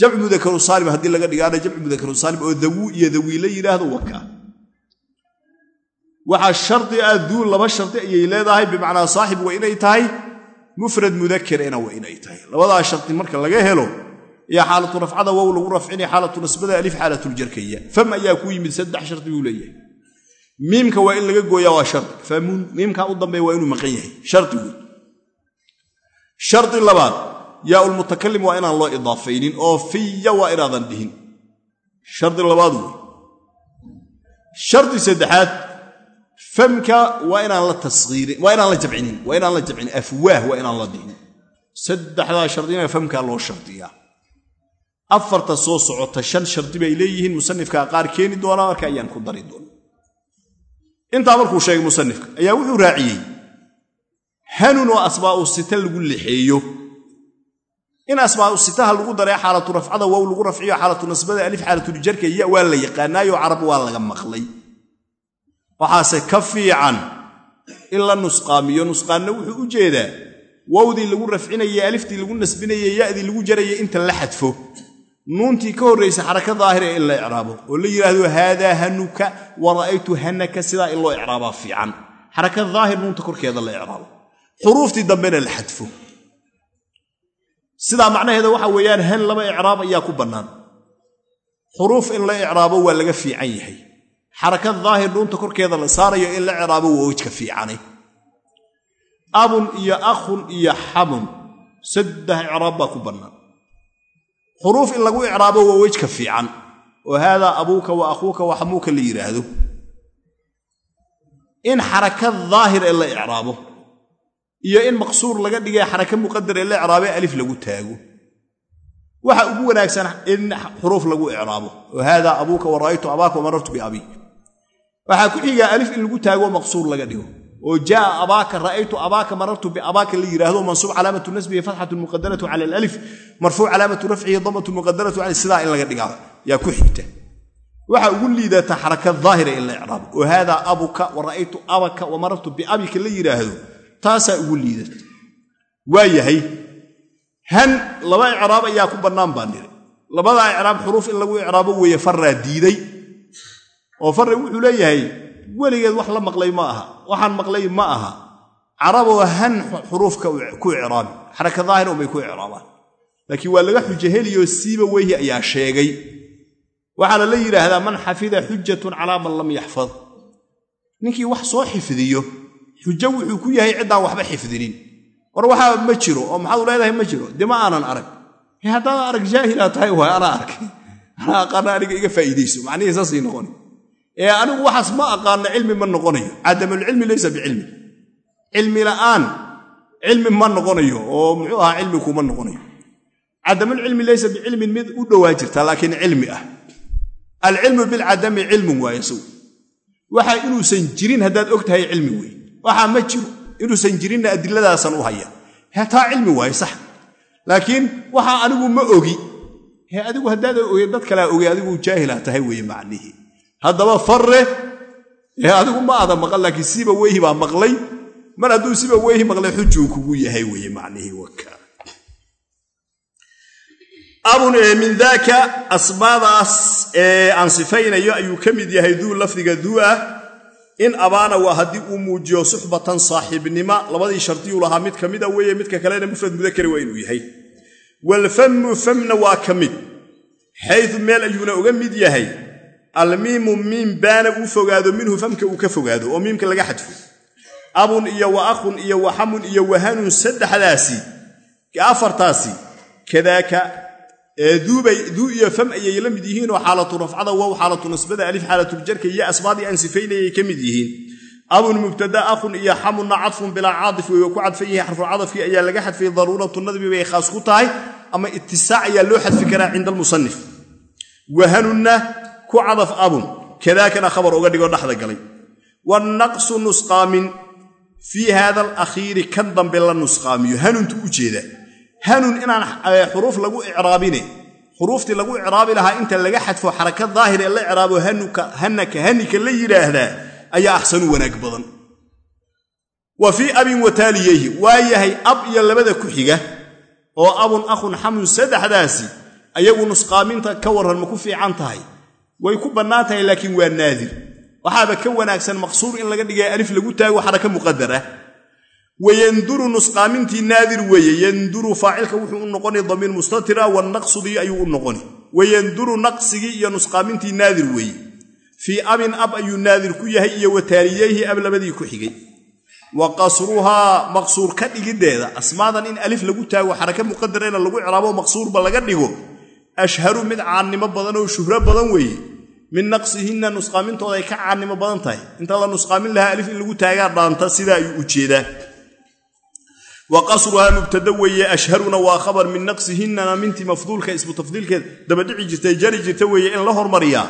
Speaker 1: Jamcu mudakaru saalim haddii laga dhigaana jamcu mudakaru saalim oo dawuu iyo dawii la yidhaahdo wakaa waxaa shardi ah duul laba shardi ayay leedahay bimacnaa saaxib waa inay tahay mufrad mudakerena waa inay tahay. Labadaa shardi marka laga helo iyo xaalatu rafcada wow lagu rafcinaya xaalatu nasbada alif xaalatuljarkaya fam ayaa ku yimid saddex shardi buu leeyahay. Miimka waa in laga gooyaa waa shardi. Famuun miimkaa u dambeeya waa inuu maqan yahay. Shardi wey shardi labaad yaaulmutakalim waa inaan loo idaafaynin oo fiya waa inaadan dhihin. Shardi labaad wey shardi saddexaad famka waa inaan la jamcinin waa inaan la jamcinin afwaah waa inaan la dhihin saddexdaa shardina famkaa loo shardiyaa. Afarta soo socota shan shardi bay leeyihiin musanifkaa qaar keeni doonaa marka ayaan ku dari doona. Intaa markuu sheegay musanifka ayaa wuxuu raaciyey hanun oo asbaa'u sita lagu lixeeyo. In asbaa'u sitaha lagu daray xaalatu rafcada wow lagu rafciyo xaalatu nasbada alif xaalatuljarka ya waa la yaqaanaayo carab waa laga maqlay waxaase ka fiican in la nusqaamiyo. Nusqaanna wuxuu u jeedaa wowdii lagu rafcinaye aliftii lagu nasbinaye ya'dii lagu jaraya inta la xadfo. Nuuntii ka horraysa xaraka daahira in la icraabo oo la yidhaahdo haadaa hanuka wa ra'aytu hanaka. Sidaa in loo icraabaa fiican. Xaraka daahir nuunta korkeeda la icraabo. Xuruuftii dambena la xadfo. Sidaa macnaheeda waxa weeyaan han laba icraab ayaa ku bannaan. Xuruuf in la icraabo waa laga fiican yahay xarakad daahir nuunta korkeeda la saarayo in la icraabo waa wejka fiicane abun iyo akhun iyo xamun saddex icraab baa ku bannaan xuruuf in lagu icraabo waa wejka fiican oo haadaa abuuka wa akhuuka wa xamuuka la yidhaahdo in xarakad daahir ee la icraabo iyo in maqsuur laga dhigay xaraka muqadar ee la icraabee alif lagu taago. Waxa ugu wanaagsan in xuruuf lagu icraabo oo haadaa abuuka wa ra'aytu abaaka wa marartu biabiik waxaa ku xigaa alif in lagu taago maqsuur laga dhigo. Oo jaaa abaaka ra'aytu abaaka marartu biabaaka la yidhaahdo mansuub calaamatu nasbihi fatxatu muqadaratu cala alif marfuuc calaamatu rafcihi damatu muqadaratu cala sidaa in laga dhigaa. Yaa ku xigta. Waxaa ugu liidata xaraka daahira in la icraabo. Oo haadaa abuka wa ra'aytu abaka wa marartu biabika la yidhaahdo taasaa ugu liidata. Waa yahay han laba icraab ayaa ku bannaan baa niri labadaa icraab xuruuf in lagu icraabo weeye farraa diiday oo farri wuxuu leeyahay weligeed wax la maqlay ma aha waxaan maqlay ma aha. Caraboo han xuruufka ku icraabi xaraka daahir unbay ku icraabaan. Laakiin waa laga xujo heliyo siiba weyhi ayaa sheegay. Waxaana la yidhaahdaa man xafida xujatun calaa man lam yaxfad. Ninkii wax soo xifdiyo xujo wuxuu ku yahay ciddaan waxba xifdinin. War waxaa ma jiro oo maxaad u leedahay ma jiro dee ma aanan arag. Haddaad arag jaahilaa tahay waay anaa arkay anaa aqaana aniga iga faa'iidayso macnihii saasay noqoni ee anigu waxaas ma aqaano cilmi ma noqonayo. Cadamulcilmi laysa bicilmi. Cilmi la'aan cilmi ma noqonayo oo muxuu ahaa cilmi kuma noqonayo. Cadamulcilmi laysa bicilmin mid u dhowaa jirtaa laakiin cilmi ah. Alcilmu bilcadami cilmun waaye sow. Waxa inuusan jirin haddaad og tahay cilmi wey waxaa ma jiro inuusan jirinna adilladaasan u haya. Hetaa cilmi waaye sax. Laakiin waxaa anigu ma ogi. Adigu haddaada oge dad kalea ogey adigu jaahilaa tahay weeye macnihii haddaba farre. Ee adigu ma ada maqal laakiin siba weyhi baa maqlay. Mar hadduu siba weyhi maqlay xujuu kugu yahay weeye macnihii waka abun ee min daaka asmaadaas ee aan sifaynayo ayuu ka mid yahay duu lafdiga duu ah in abaana waa haddii uu muujiyo suxbatan saaxiibnima labadii shardiyuu lahaa mid ka mida weeye midka kalena mufrad mudakari waa inuu yahay. Waalfammu famna waa ka mid. Xayu meel ayuuna uga mid yahay almiimu miim baana uu fogaado minhu famka uu ka fogaado oo miimka laga xadfo. Abun iyo wa akhun iyo wa xamun iyo wahanun saddexdaasi afartaasi kadaaka duu iyo fam ayay la mid yihiinoo xaalatu rafcada wow xaalatu nasbada alif xaalatuljarka iyo asbaadii aan sifaynayay ka mid yihiin. Abun mubtada akhun iyo xamunna cadfun bilaa caadif wey ku cadfan yihiin xarfulcadafkii ayaa laga xadfay daruuratu nadbi bay khaas ku tahay ama itisaac ayaa loo xadfi karaa cinda almusanif wahanunna ku cadaf abun. Kadaakana khabar uga dhigo dhexda galay. Wanaqsu nusqaamin fii haada alakhiiri kan dambe la nusqaamiyo. Hanuntu u jeeda. Hanun inaan xuruuf lagu icraabine. Xuruuftii lagu icraabi lahaa inta laga xadfo xaraka daahir ee la icraabo hanaka hanika la yidhaahdaa ayaa axsanu wanaag badan. Wa fii abin wataaliyeyhi waa yahay ab iyo labada ku xiga oo abun akhun xamun saddexdaasi ayagu nusqaaminta ka warran ma ku fiican tahay way ku bannaan tahay laakiin waa naadir waxaaba ka wanaagsan maqsuur in laga dhigay alif lagu taago xaraka muqadara wayanduru nusqaamintii naadir weeye yanduru faacilka wuxuu u noqonay damiir mustatira wanaqsudii ayuu u noqoni. Wayanduru naqsigii iyo nusqaamintii naadir weeye. Fii abin ab ayuu naadir ku yahay iyo wataaliyeyhi ab labadii ku xigay. Wa qasruhaa maqsuur ka dhigiddeeda asmaadan in alif lagu taago xaraka muqadarena lagu ciraabo maqsuurba laga dhigo. Ashharu mid caannimo badan oo shuhro badan weeye min naqsihinna nusqaamintooda ay ka caannimo badan tahay. Inta la nusqaamin lahaa alif in lagu taagaa dhaanta sidaa ayuu u jeedaa. Wa qasruhaa mubtada weeye ashharuna waa khabar min naqsihinnana mintii mafduulka ismu tafdiilkeed dabadhici jirtay jari jirta weeye in la hormariyaa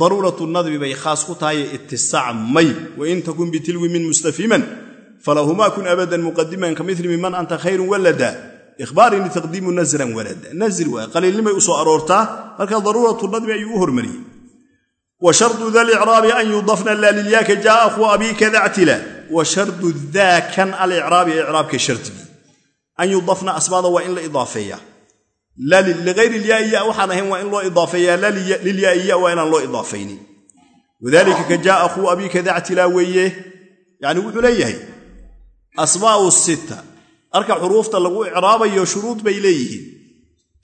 Speaker 1: daruuratu nadbi bay khaas ku tahay itisaac may wain takun bitilwi min mustafiman falahumaa kun abadan muqadiman ka mili miman anta khayrun walada. Ihbaarini taqdiimu nasran walada. Nasri waa qaliilnimay u soo aroortaa marka daruuratu nadbi ayuu u hormariyey wa shardu da licraabi an yudafna laa lilyaaka jaa akhuu abiika dactila wa shardu daakan alicraabi icraabka shardigii an yudafna asmaada waa in la idaafeeya. Ligayr ilyaaiya waxaan ahayn waa in loo idaafeeyaa laa lilyaaiya waa inaan loo idaafaynin wadalika ka jaa akhuu abiika dactila weeye. Yani wuxuu leeyahay asmaa'u sitta. Marka xuruufta lagu icraabayo shuruud bay leeyihiin.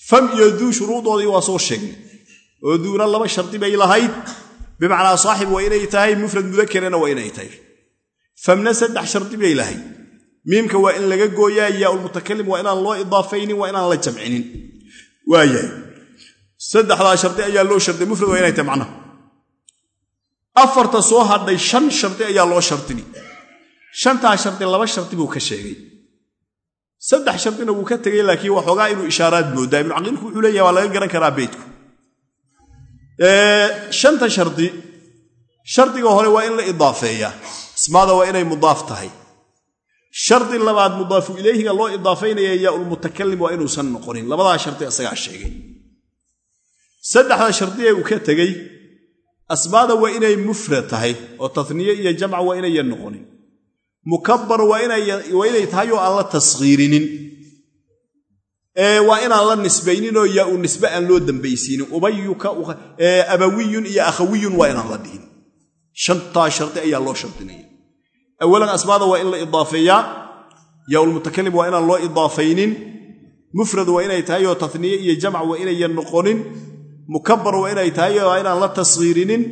Speaker 1: Fam iyo duu shuruudoodii waa soo sheegnay. Oo duuna laba shardi bay lahayd bimacnaa saaxib waa inay tahay mufrad mudakerana waa inay tahay. Famna saddex shardi bay lahayd miimka waa in laga gooyaa yaaulmutakalim waa inaan loo idaafaynin waa inaan la jamcinin. Waayahay. Saddexdaa shardi ayaa loo sharday mufrad waa inay tahay macnaha afarta soo hadhay shan shardi ayaa loo shardini shantaa shardi laba shardi buu ka sheegay. Saddex shardina wuu ka tegay laakiin waxoogaa inuu ishaaraad moodaa. Ibnucaqiilku wuxuu leeyahay waa laga garan karaa beydku shanta shardi shardiga hore waa in la idaafeeyaa. Asmaada waa inay mudaaf tahay. Shardi labaad mudaafu ilayhiga loo idaafaynaya yaaulmutakalim waa inuusan noqonin. Labadaa shardi isagaa sheegay. Saddexda shardi ee uu ka tegey asmaada waa inay mufrad tahay oo taniye iyo jamca waa inayan noqonin. Mukabar waa inay tahay oo aan la taskhiirinin waa inaan la nisbayninoo yaa u nisbe aan loo dambaysiinin. Ubayuka abawiyun iyo akhawiyun waa inaan la dhihin. Shantaa shardi ayaa loo shardinaya. Awalan asmaada waa in la idaafeeyaa yaaulmutakalim waa inaan loo idaafaynin. Mufrad waa inay tahay oo taniye iyo jamc waa inayan noqonin. Mukabar waa inay tahay waa inaan la tashiirinin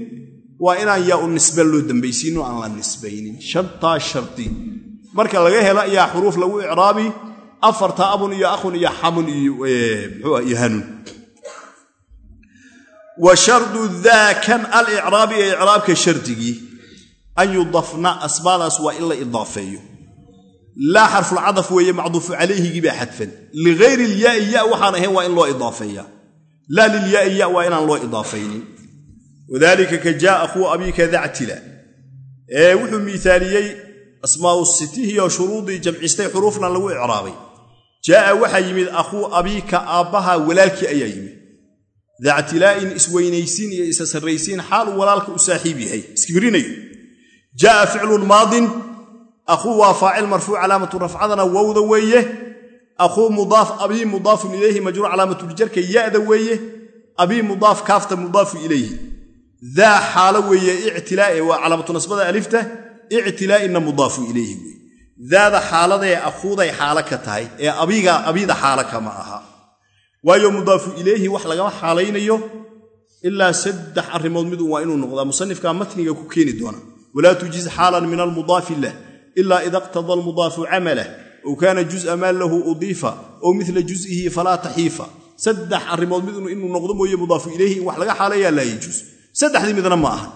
Speaker 1: waa inaan yaa u nisbe loo dambaysiinin oo aan la nisbaynin. Shantaa shardi marka laga helo ayaa xuruuf lagu icraabi afarta abun iyo akhun iyo xamun iyo hanun. Wa shardu daakan alicraabi ee icraabka shardigii an yudafna asmaadaas waa in la idaafeeyo. Laa xarfulcadaf weeye macduufu calayhigii baa xadfan. Ligayri ilyaai ya waxaan ahayn waa in loo idaafeeya. Laa lilyaai ya waa inaan loo idaafaynin wadaalika ka jaa akhuu abiika dactila ee wuxuu miaaliyey asmaau sitihiyo shuruudii jamcistay xuruufna lagu icraabay jaa'a waxaa yimid akhuu abiika aabbaha walaalkii ayaa yimid. Dactilaa'in isweynaysiin iyo isa sarraysiin xaaluu walaalka u saaxiib yahay. Iskibirinayo jaa'a ficlun maadin. Akhuu waa faacil marfuuc calaamatu rafcadana wowda weeye. Akhuu mudaaf abii mudaafun ilayhi majruur calaamatuuljarka ya'da weeye. Abii mudaaf kaafta mudaafu ilayhi. Daa xaalo weeye ictilaae waa calaamatu nasbada alifta. Ictilaa'inna mudaafu ilayhi weeye daada xaaladee akhuuday xaalo ka tahay ee abiida xaalo kama aha. Waayo mudaafu ilayhi wax lagama xaalaynayo ilaa saddex arrimood midun waa inuu noqdaa. Musanifka matniga ku keeni doona. Walaa tujiz xaalan min almudaafi lah ila ida iqtada almudaafu camalah ow kaana juz'a maa lahu udiifa ow mila juz'ihi falaa taxiifa. Saddex arrimood midun inuu noqdo mooye mudaafu ilayhi in wax laga xaalayaa laa yajuus saddexdii midna ma aha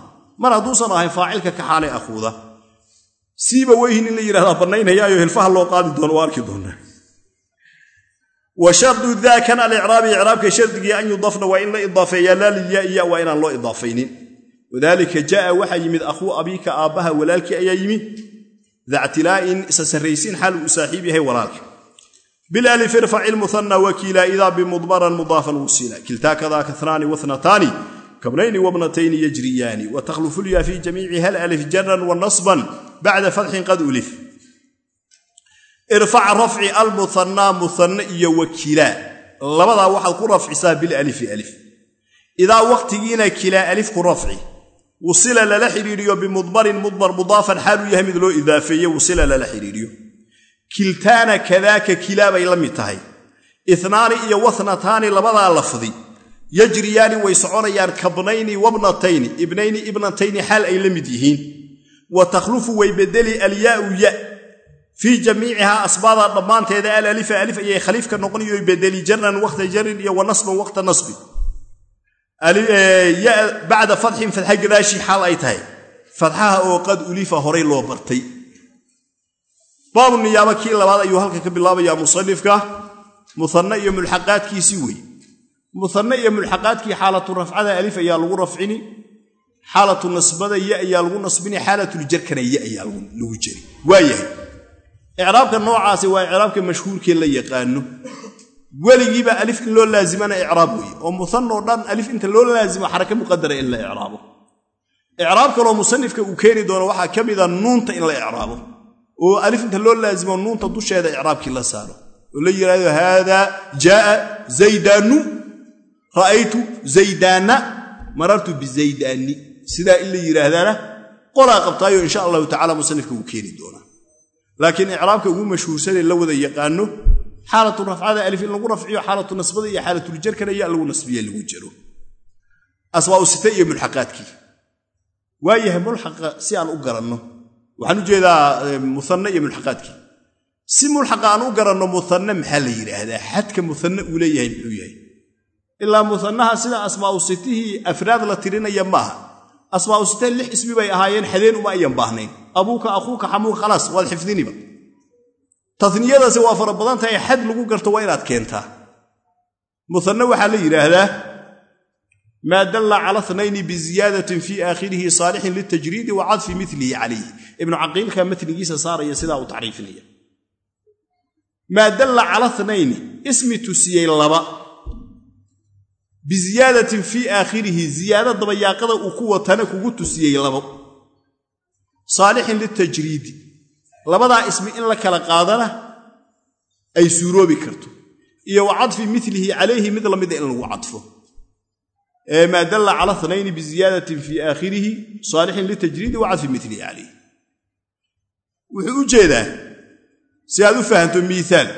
Speaker 1: mar hadduusan ahayn faacilka ka xaalay akhuuda siiba weyhin in la yidhahdaa bannaynayaayo hilfaha loo qaadi doono waa arki doonaa. Wa shardu daakan alicraabi icraabka shardigii an yudafna waa in la idaafeeyaa laa lilyaaiya waa inaan loo idaafaynin wadaalika jaa'a waxaa yimid akhuu abiika aabbaha walaalkii ayaa yimid. Dactilaa'in isa sarraysiin xaal uu saaxiib yahay walaalka bilaalif irfaci lmuhanna wakiila idaa bimudmaran mudaafan wusila. Kiltaa kadaa kahnaani wanataani kabnayni wabnatayni yajriyaani. Wa takhlufulya fi jamiici hal alif jaran wa nasban bacda fatxin qad ulif. Irfac rafci almuhanaa muhanna iyo wakiilaa labadaa waxaad ku rafcisaa bilalifi alif idaa waqtigiina kilaa alif ku rafci wusila lala xidhiiriyo bimudmarin mudmar mudaafan xaaluu yahay mid loo idaafeeye wusila lala xidhiiriyo kiltaana kadaaka kilaa bay la mid tahay. Inaani iyo wanataani labadaa lafdi yajriyaani way soconayaan kabnayni wabnatayni ibnayni ibnatayni xaal ay la mid yihiin wa takhlufu way bedeli alyaau ya fii jamiicihaa asbaada dhammaanteeda alalifa alif ayay khaliifka noqoniyo bedeli jaran wakta jarin iyo wa nasban wakta nasbin bacda fatxin fatxa gadaashii xaal ay tahay. Fatxaha oo qad ulifa horay loo bartay. Baabu niyaaba kii labaad ayuu halka ka bilaabayaa musanifka muhanna iyo mulxaqaadkiisii wey muhanna iyo mulxaqaadkii xaalatu rafcada alif ayaa lagu rafcini xaalatu nasbada ya ayaa lagu nasbini xaalatuljarkana ya ayaa lagu jeri waayahay icraabka noocaasi waa icraabka mashhuurkee la yaqaano. Weligiiba alif in loo laazimana icraab weeye. Oo muhanoo dhan alif inta loo laazimo xarake muqadara in la icraabo. Icraab kaloo musanifka uu keeni doono waxaa ka mida nuunta in la icraabo. Oo alif inta loo laazimo nuunta dusheeda icraabkii la saaro. Oo la yidhaahdo haada jaaa zaydaanu. Ra'aytu zaydaana. Marartu bizaydaani sidaa in la yidhaahdana qolaa qabtaayo insha allahu tacala musanifka wuu keeni doonaa. Laakiin icraabka ugu mashhuursanee la wada yaqaano xaalatu rafcada alif in lagu rafciyo xaalatu nasbada iyo xaalatuljarkana ya lagu nasbiye lagu jaro. Aswaau site iyo mulxaqaadkii. Waayahay mulxaqa si aan u garanno. Waxaan u jeedaa muhanne iyo mulxaqaadkii. Si mulxaqa aan u garanno muhanne maxaa la yidhaahdaa? Xadka muhanne uu leeyahay muxuu yahay. Ilaa muhannaha sida asmaau sitihii afraad la tirinaya maaha asmaau site lix ismi bay ahaayeen xadeen uma ayan baahnayn. Abuuka akhuuka xamuuka khalaas waad xifdiniba. Taniyadaasi waa fara badan tahay xad lagu garto waa inaad keentaa. Muhanne waxaa la yidhaahdaa maa dalla cala nayni biziyaadatin fii aakhirihi saalixin litajriidi wa cadfi milihi calayhi ibnu caqiilka matnigiisa saaraya sidaa uu tacriifinaya maa dalla cala nayni ismi tusiyey laba biziyaadatin fii aakhirihi ziyaada dabayaaqada uu ku watana kugu tusiyey labo saalixin litajriidi labadaa ismi in la kala qaadana ay suuroobi karto iyo wa cadfi milihi calayhi mid lamida in lagu cadfo maa dalla cala nayni biziyaadatin fii aakhirihi saalixin litajriidi wa cadfi milihi calayhi wuxuu u jeedaa si aad u fahanto miiaal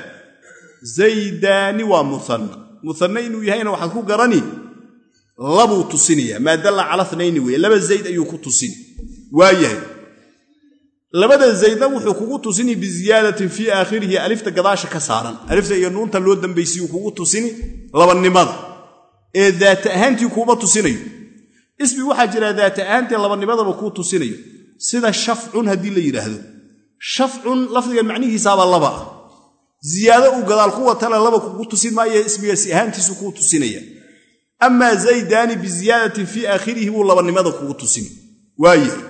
Speaker 1: zaydaani waa muanna muanna inuu yahayna waxaad ku garani labuu tusinaya maa dalla cala nayni weye laba zayd ayuu ku tusini waayahay. Labada zaydna wuxuu kugu tusini biziyaadatin fii aakhirihi alifta gadaasha ka saaran alifta iyo nuunta loo dambaysiyuu kugu tusini labanimada ee daata ahaantii kuuma tusinayo. Ismi waxaa jira daata ahaantii labanimadaba kuu tusinayo. Sida shafcun haddii la yidhaahdo. Shafcun lafdigan macnihiisaaba laba ah ziyaado uu gadaal ku watana laba kugu tusin maayo ismigaasi ahaantiisu kuu tusinaya. Amaa zaydaani biziyaadatin fii aakhirihi buu labanimada kugu tusini waayahay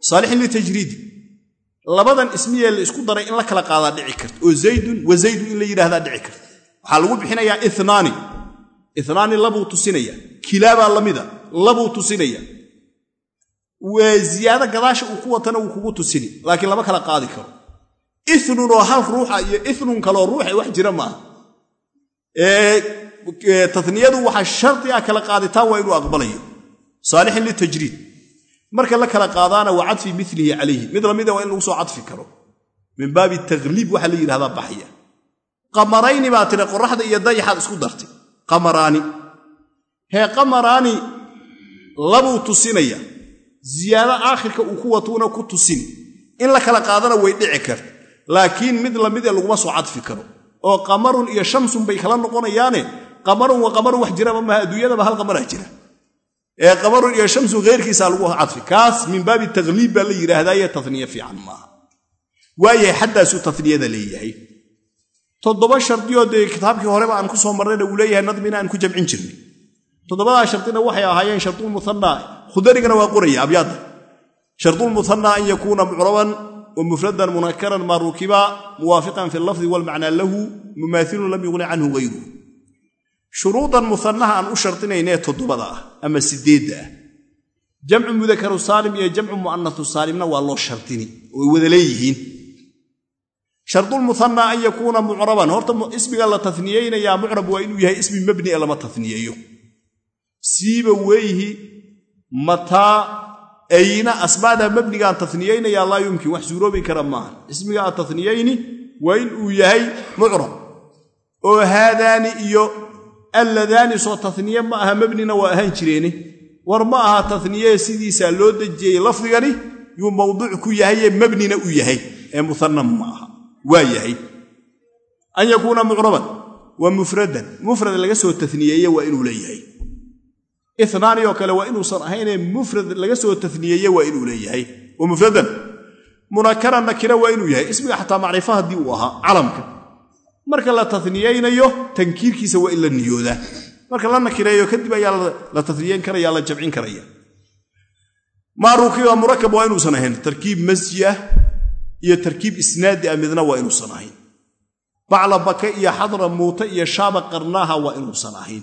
Speaker 1: saalixin litajriidi labadan ismiyee la isku daray in la kala qaadaa dhici karta oo zaydun wa zaydun in la yidhahdaa dhici karta waxaa lagu bixinayaa inaani inaani labuu tusinaya. Kilaabaa lamida labuu tusinaya. Ziyaado gadaasha uu ku watana wuu kugu tusini laakiin lama kala qaadi karo inun oo hal ruuxa iyo inun kaloo ruuxa wax jira maaha. Taniyadu waxaa shardi ah kala qaaditaan waa inuu aqbalayo saalixin litajriid. Marka la kala qaadaana waa cadfi milihi calayhi. Mid lamida waa in lagu soo cadfi karo. Min baabi takliib waxaa la yidhahdaa baxya. Qamarayni baa tiri qoraxda iyo dayaxaad isku dartay. Qamaraani. Hee qamaraani labuu tusinaya. Ziyaado aakhirka uu ku watuuna ku tusini in la kala qaadana way dhici karta laakiin mid lamide laguma soo cadfi karo oo qamarun iyo shamsun bay kala noqonayaane qamarun wa qamarun wax jiraba maaha adduunyadaba hal qamaraa jira. Ee qamarun iyo shamsun heyrkiisaa lagu cadfi kaas min baabi takliib baa la yidhaahdaye taniye fiican maaha waayahay xaddaasuu taniyada leeyahay. Toddoba shardiyoo dee kitaabkii horeba aan ku soo marnayna uu leeyahay nadmina aan ku jamcin jirnay. Toddobadaa shardina waxay ahaayeen shardulmuhanaa khudarigana waa qoraya abyaadda. Shardulmuhanaa an yakuuna mucraban wa mufradan munakaran maa rukiba muwaafiqan fi lafdi walmacnaa lahu mumaailun lam yuqni canhu hayruhu shuruudan muhanaha aan u shardinaynee toddobada ah ama sideedda ah. Jamcu mudakaru saalim iyo jamcu mu'anatu saalimna waa loo shardini oo ay wada leeyihiin. Shardulmuhanaa an yakuuna mucraban horta ismiga la taniyeynayaa mucrab waa inuu yahay ismi mabni lama taniyeeyo ayna asmaada mabnigaan taniyeynayaa laa yumkin wax suuroobi kara maaha ismiga aad taniyeyni waa in uu yahay mucrab. Oo haadaani iyo alladaani soo taniye ma aha mabnina waa ahaan jireene war ma aha taniyee sidiisaa loo dejiyey lafdigani yuu mawduuc ku yahaye mabnina u yahay. Ee muhanna ma aha. Waa yahay. An yakuuna mucraban wa mufradan. Mufrad laga soo taniyeeye waa inuu leeyahay inaani oo kale waa inuusan ahaynee mufrad laga soo taniyeeye waa inuu leeyahay. Mufradan munakaran nakira waa inuu yahay. Ismiga xataa macrifa haddii uu ahaa calamka. Marka la taniyeynayo tankiirkiisa waa in la niyoodaa. Marka la nakireeyo kadib ayaa la taniyeyn karaya la jamcin karaya maaruukiba murakab waa inuusan ahayn. Tarkiib masji ah iyo tarkiib isnaadi ah midna waa inuusan ahayn. Bacla bake iyo xadra muuta iyo shaaba qarnaaha waa inuusan ahayn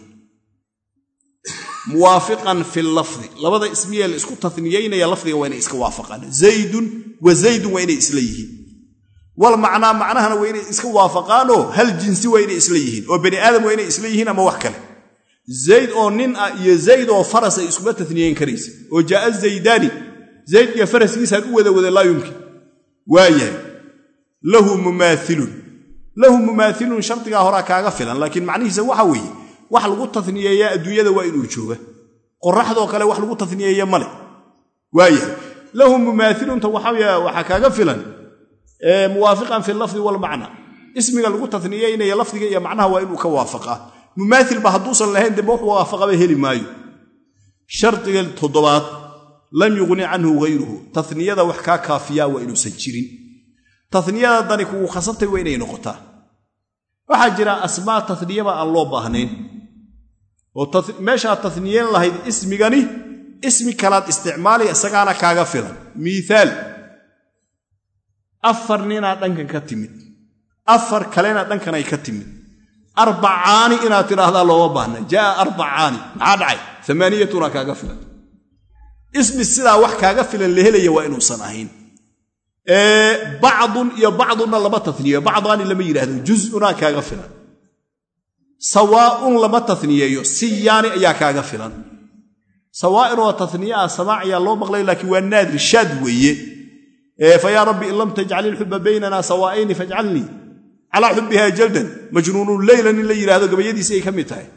Speaker 1: muwaafiqan fi lafdi. Labada ismiyee la isku taniyeynaya lafdiga waa inay iska waafaqaan. Zaydun wa zaydun waa inay isla yihiin. Wal macnaa macnahana waa inay iska waafaqaanoo hal jinsi waa inay isla yihiin oo bani aadam waa inay isla yihiin ama wax kale. Zayd oo nin ah iyo zayd oo faras ay iskuma taniyeyn karaysa oo jaaa zaydaani zayd iyo faraskiisaan u wada wada laa horaa kaaga filan laakiin macnihiisa waxa weeye wax lagu taniyeeyaa adduunyada waa inuu jooga. Qoraxdoo kale wax lagu taniyeeya male waayahay lahu mumaailunta waxaa kaaga filan muwaafiqan fi lafdi walmacna ismiga lagu taniyeynaya lafdiga iyo macnaha waa inuu ka waafaqaa mumaailba hadduusan lahayn deba wax waafaqaba heli maayo. Shardiga toddobaad lam yuqni canhu hayruhu taniyada wax kaa kaafiyaa waa inuusan jirin. Taniyada dani kugu khasabtay waa inay noqotaa. Waxaa jira asmaa taniyaba aan loo baahnayn oo meeshaad taniyeyn lahayd ismigani ismi kalaad isticmaali isagaana kaaga filan. Miiaal afar ninaa dhankan ka timid. Afar kalena dhankanay ka timid. Arbacaani inaad tidhaahdaa looma baahna jaaa arbacaani. Maxaa dhacay? Amaaniyatuna kaaga filan. Ismi sidaa wax kaaga filan la helaya waa inuusan ahayn. Bacdun iyo bacdunna lama taniyo bacdaani lama yidhaahdo. Juzunaa kaaga filan sawaaun lama taniyeeyo siyaani ayaa kaaga filan. Sawaain oo taniye ah samaac ayaa loo maqlay laakiin waa naadir shaad weeye. Fa yaa rabbi in lam tajcali ilxuba baynana sawaa'ayni fajcalnii calaa xubbiha jaldan majnuunun leylan in la yidhaahdo gabayadiisi ay ka mid tahay.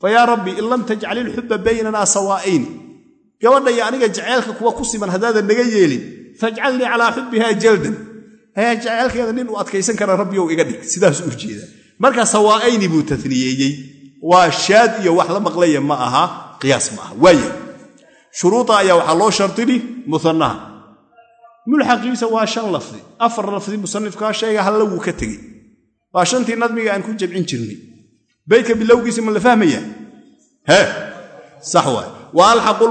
Speaker 1: Fa yaa rabbi in lam tajcal ilxuba baynana sawaa'ayni gabadhaya aniga jaceylka kuwa ku siman haddaadan naga yeelin fajcalnii calaa xubbiha jaldan. Ayaa jaceylkeeda nin uu adkaysan kara rabbiyow iga dhig sidaas u marka sawaa'ayni buu taniyeeyey waa shaad iyo wax la maqlaya ma aha qiyaas ma aha. Waaya shuruuda ayaa waxaa loo shardini muanaha mulxaqiisa waa shan lafdi. Afar lafdi musanifkaa sheega halla wuu ka tegey waa shantii nadmiga aan ku jamcin jirnay. Beydka bilowgiisa ma la fahmaya? He sax waay. Wa alxaqu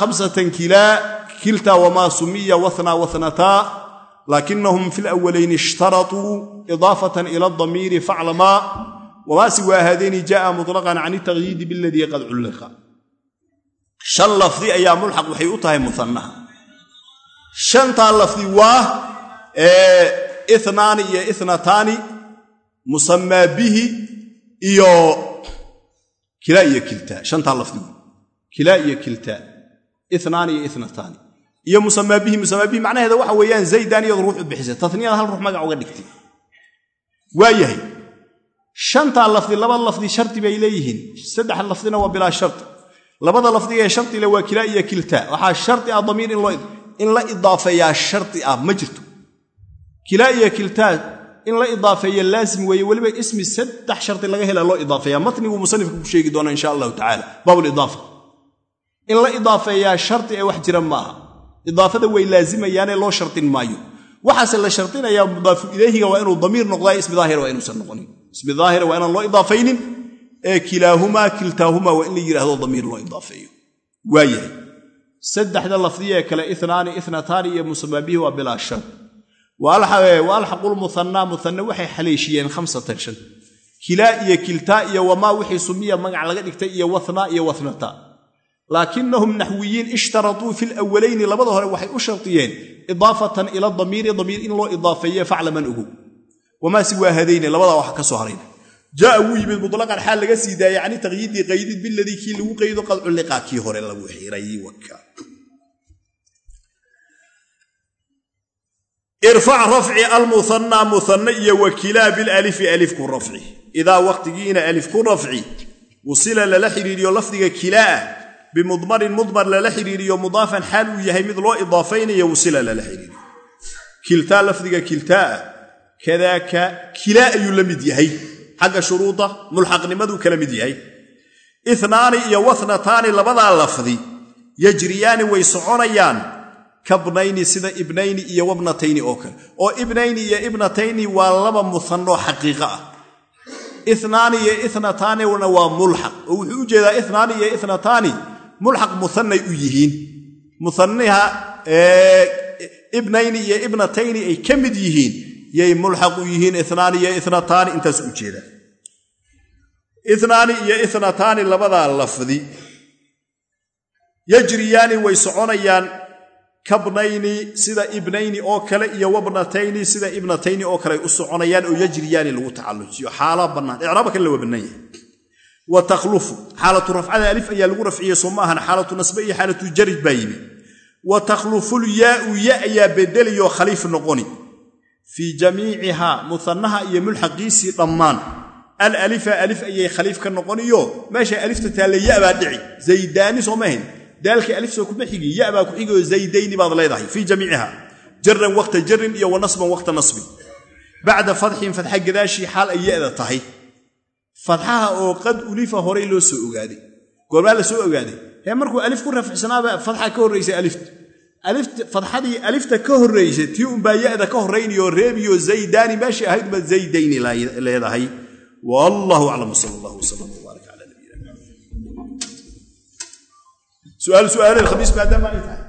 Speaker 1: khamsatan kilaa kilta wamaa sumiya wathnaa wathnataa laakinahum fi lwalayni ishtaratuu idaafatan ila adamiiri faclamaa wamaa siwaa haadayni jaaa muطlaqan can itaqyiidi biladii qad culliqa shan lafdi ayaa mulxaq waxay u tahay muanaha shantaa lafdi waa inaani iyo inataani musamaa bihi iyo kilaa iyo kiltaa shantaa lafdi kilaa iyo kiltaa inaani iyo inataani iyo musamaa bihi musamaa bihi macnaheeda waxa weeyaan zaydaan iyadu ruux bixisay. Taniyada hal ruux magac uga dhigtay. Waa shantaa lafdi laba lafdi shardi bay leeyihiin. Saddex lafdina waa bilaa shardi labada lafdiga ee shardile waa kilaa iyo kiltaa. Waxaa shardi ah damiir in la idaafeeyaa shardi ah ma jirto. Kilaa iyo kiltaa in la idaafeeya laasim weeye weliba ismi saddex shardi laga hela loo idaafeeya matniguu musanifka ku sheegi doona insha allahu tacaala. Baabulidaafa in la idaafeeyaa shardi ee wax jira maaha idaafada way laazimayaanee loo shardin maayo. Waxaase la shardinayaa mudaafu ilayhiga waa inuu damiir noqdaa ismi daahira waa inuusan noqonin. Ismi daahira waa inaan loo idaafaynin ee kilaahumaa kiltaahumaa waa in la yidhaahdo damiir loo idaafeeyo. Waa yahay. Saddexda lafdiya ee kale inaani inataani iyo musamaabihi waa bilaa shar wa alxaqu lmuhanaa muhanna waxay haleeshiyeen khamsatan shan. Kilaa iyo kiltaa iyo wamaa wixii sumiya magac laga dhigtay iyo wathnaa iyo wathnata laakinahum naxwiyiin ishtaratuu fi lwalayni labada hore waxay u shardiyeen idaafatan ila damiiri damiir in loo idaafeeye faclaman ogow wamaa siwaa labadaa wax ka soo harayna. Jaaa wuu yimid mulaqan xaal laga sii daayay cani taqyiidii qaydid biladii kii lagu qaydo qad culliqa kii hore lagu xiray irfac rafci almuhanaa muhanna iyo wakilaa bilalifi alif ku rafci. Idaa waqtigiina alif ku rafci wusila lala xidhiiriyo lafdiga kilaa bimudmarin mudmar lala xidhiiriyo mudaafan xaal uu yahay mid loo idaafaynayo wusila lala xidhiiriyo kiltaa lafdiga kiltaa kadaaka kilaa ayuu la mid yahay. Xagga shuruuda mulxaqnimaduu kala mid yahay. Inaani iyo wathnataani labadaa lafdi yajriyaani way soconayaan kabnayni sida ibnayni iyo wabnatayni oo kale. Oo ibnayni iyo ibnatayni waa laba muhanoo xaqiiqo ah. Inaani iyo waa mulxaq. Oo wuxuu inaani iyo inataani mulxaq muhanay u yihiin. Muhaniha ibnayni iyo ibnatayni ay ka mid yihiin yay mulxaq u yihiin inaani iyo inataani intaas u jeeda. Inaani iyo inataani labadaa lafdi yajriyaani way soconayaan kabnayni sida ibnayni oo kale iyo wabnatayni sida ibnatayni oo kale u soconayaan oo yajriyaani lagu tacallujiyo. Xaala bannaan icraaba kan la waa bannaan wa takhlufu. Xaalatu rafcada alif ayaa lagu rafciyey soo ma ahan xaalatu nasbe iyo xaalatu jarij baa yimi. Wa takhluful yaau ya ayaa bedelayoo khaliif noqoni. Fii jamiicihaa muhannaha iyo mulxaqiisii dhammaan. Alalifa alif ayay khaliif ka noqoniyo meesha alifta taalle ya baa dhici. Zaydaani soo ma ahayn daalkii alif soo kuma xigi ya baa ku xigoo zaydayni baad leedahay. Fii jamiiciha jaran waqta jarin iyo wa nasban waqta nasbin bacda fadxin fadxa gadaashii xaal ay yada tahay fadxaha oo qad ulifa horay loo soo ogaaday. Goormaa la soo ogaaday. Hee markuu alif ku rafcsanaaba fadxa ka horraysa alifta fadxadii alifta ka horraysa tii unbaa yada ka horraynayo reebiyo zaydaani meeshii ahayd baad zaydayni leedahay. Wallahu aclam sal allah wslam wbaarak cala nabiyina suaal su'aaleel khamiis maadaama ay tahay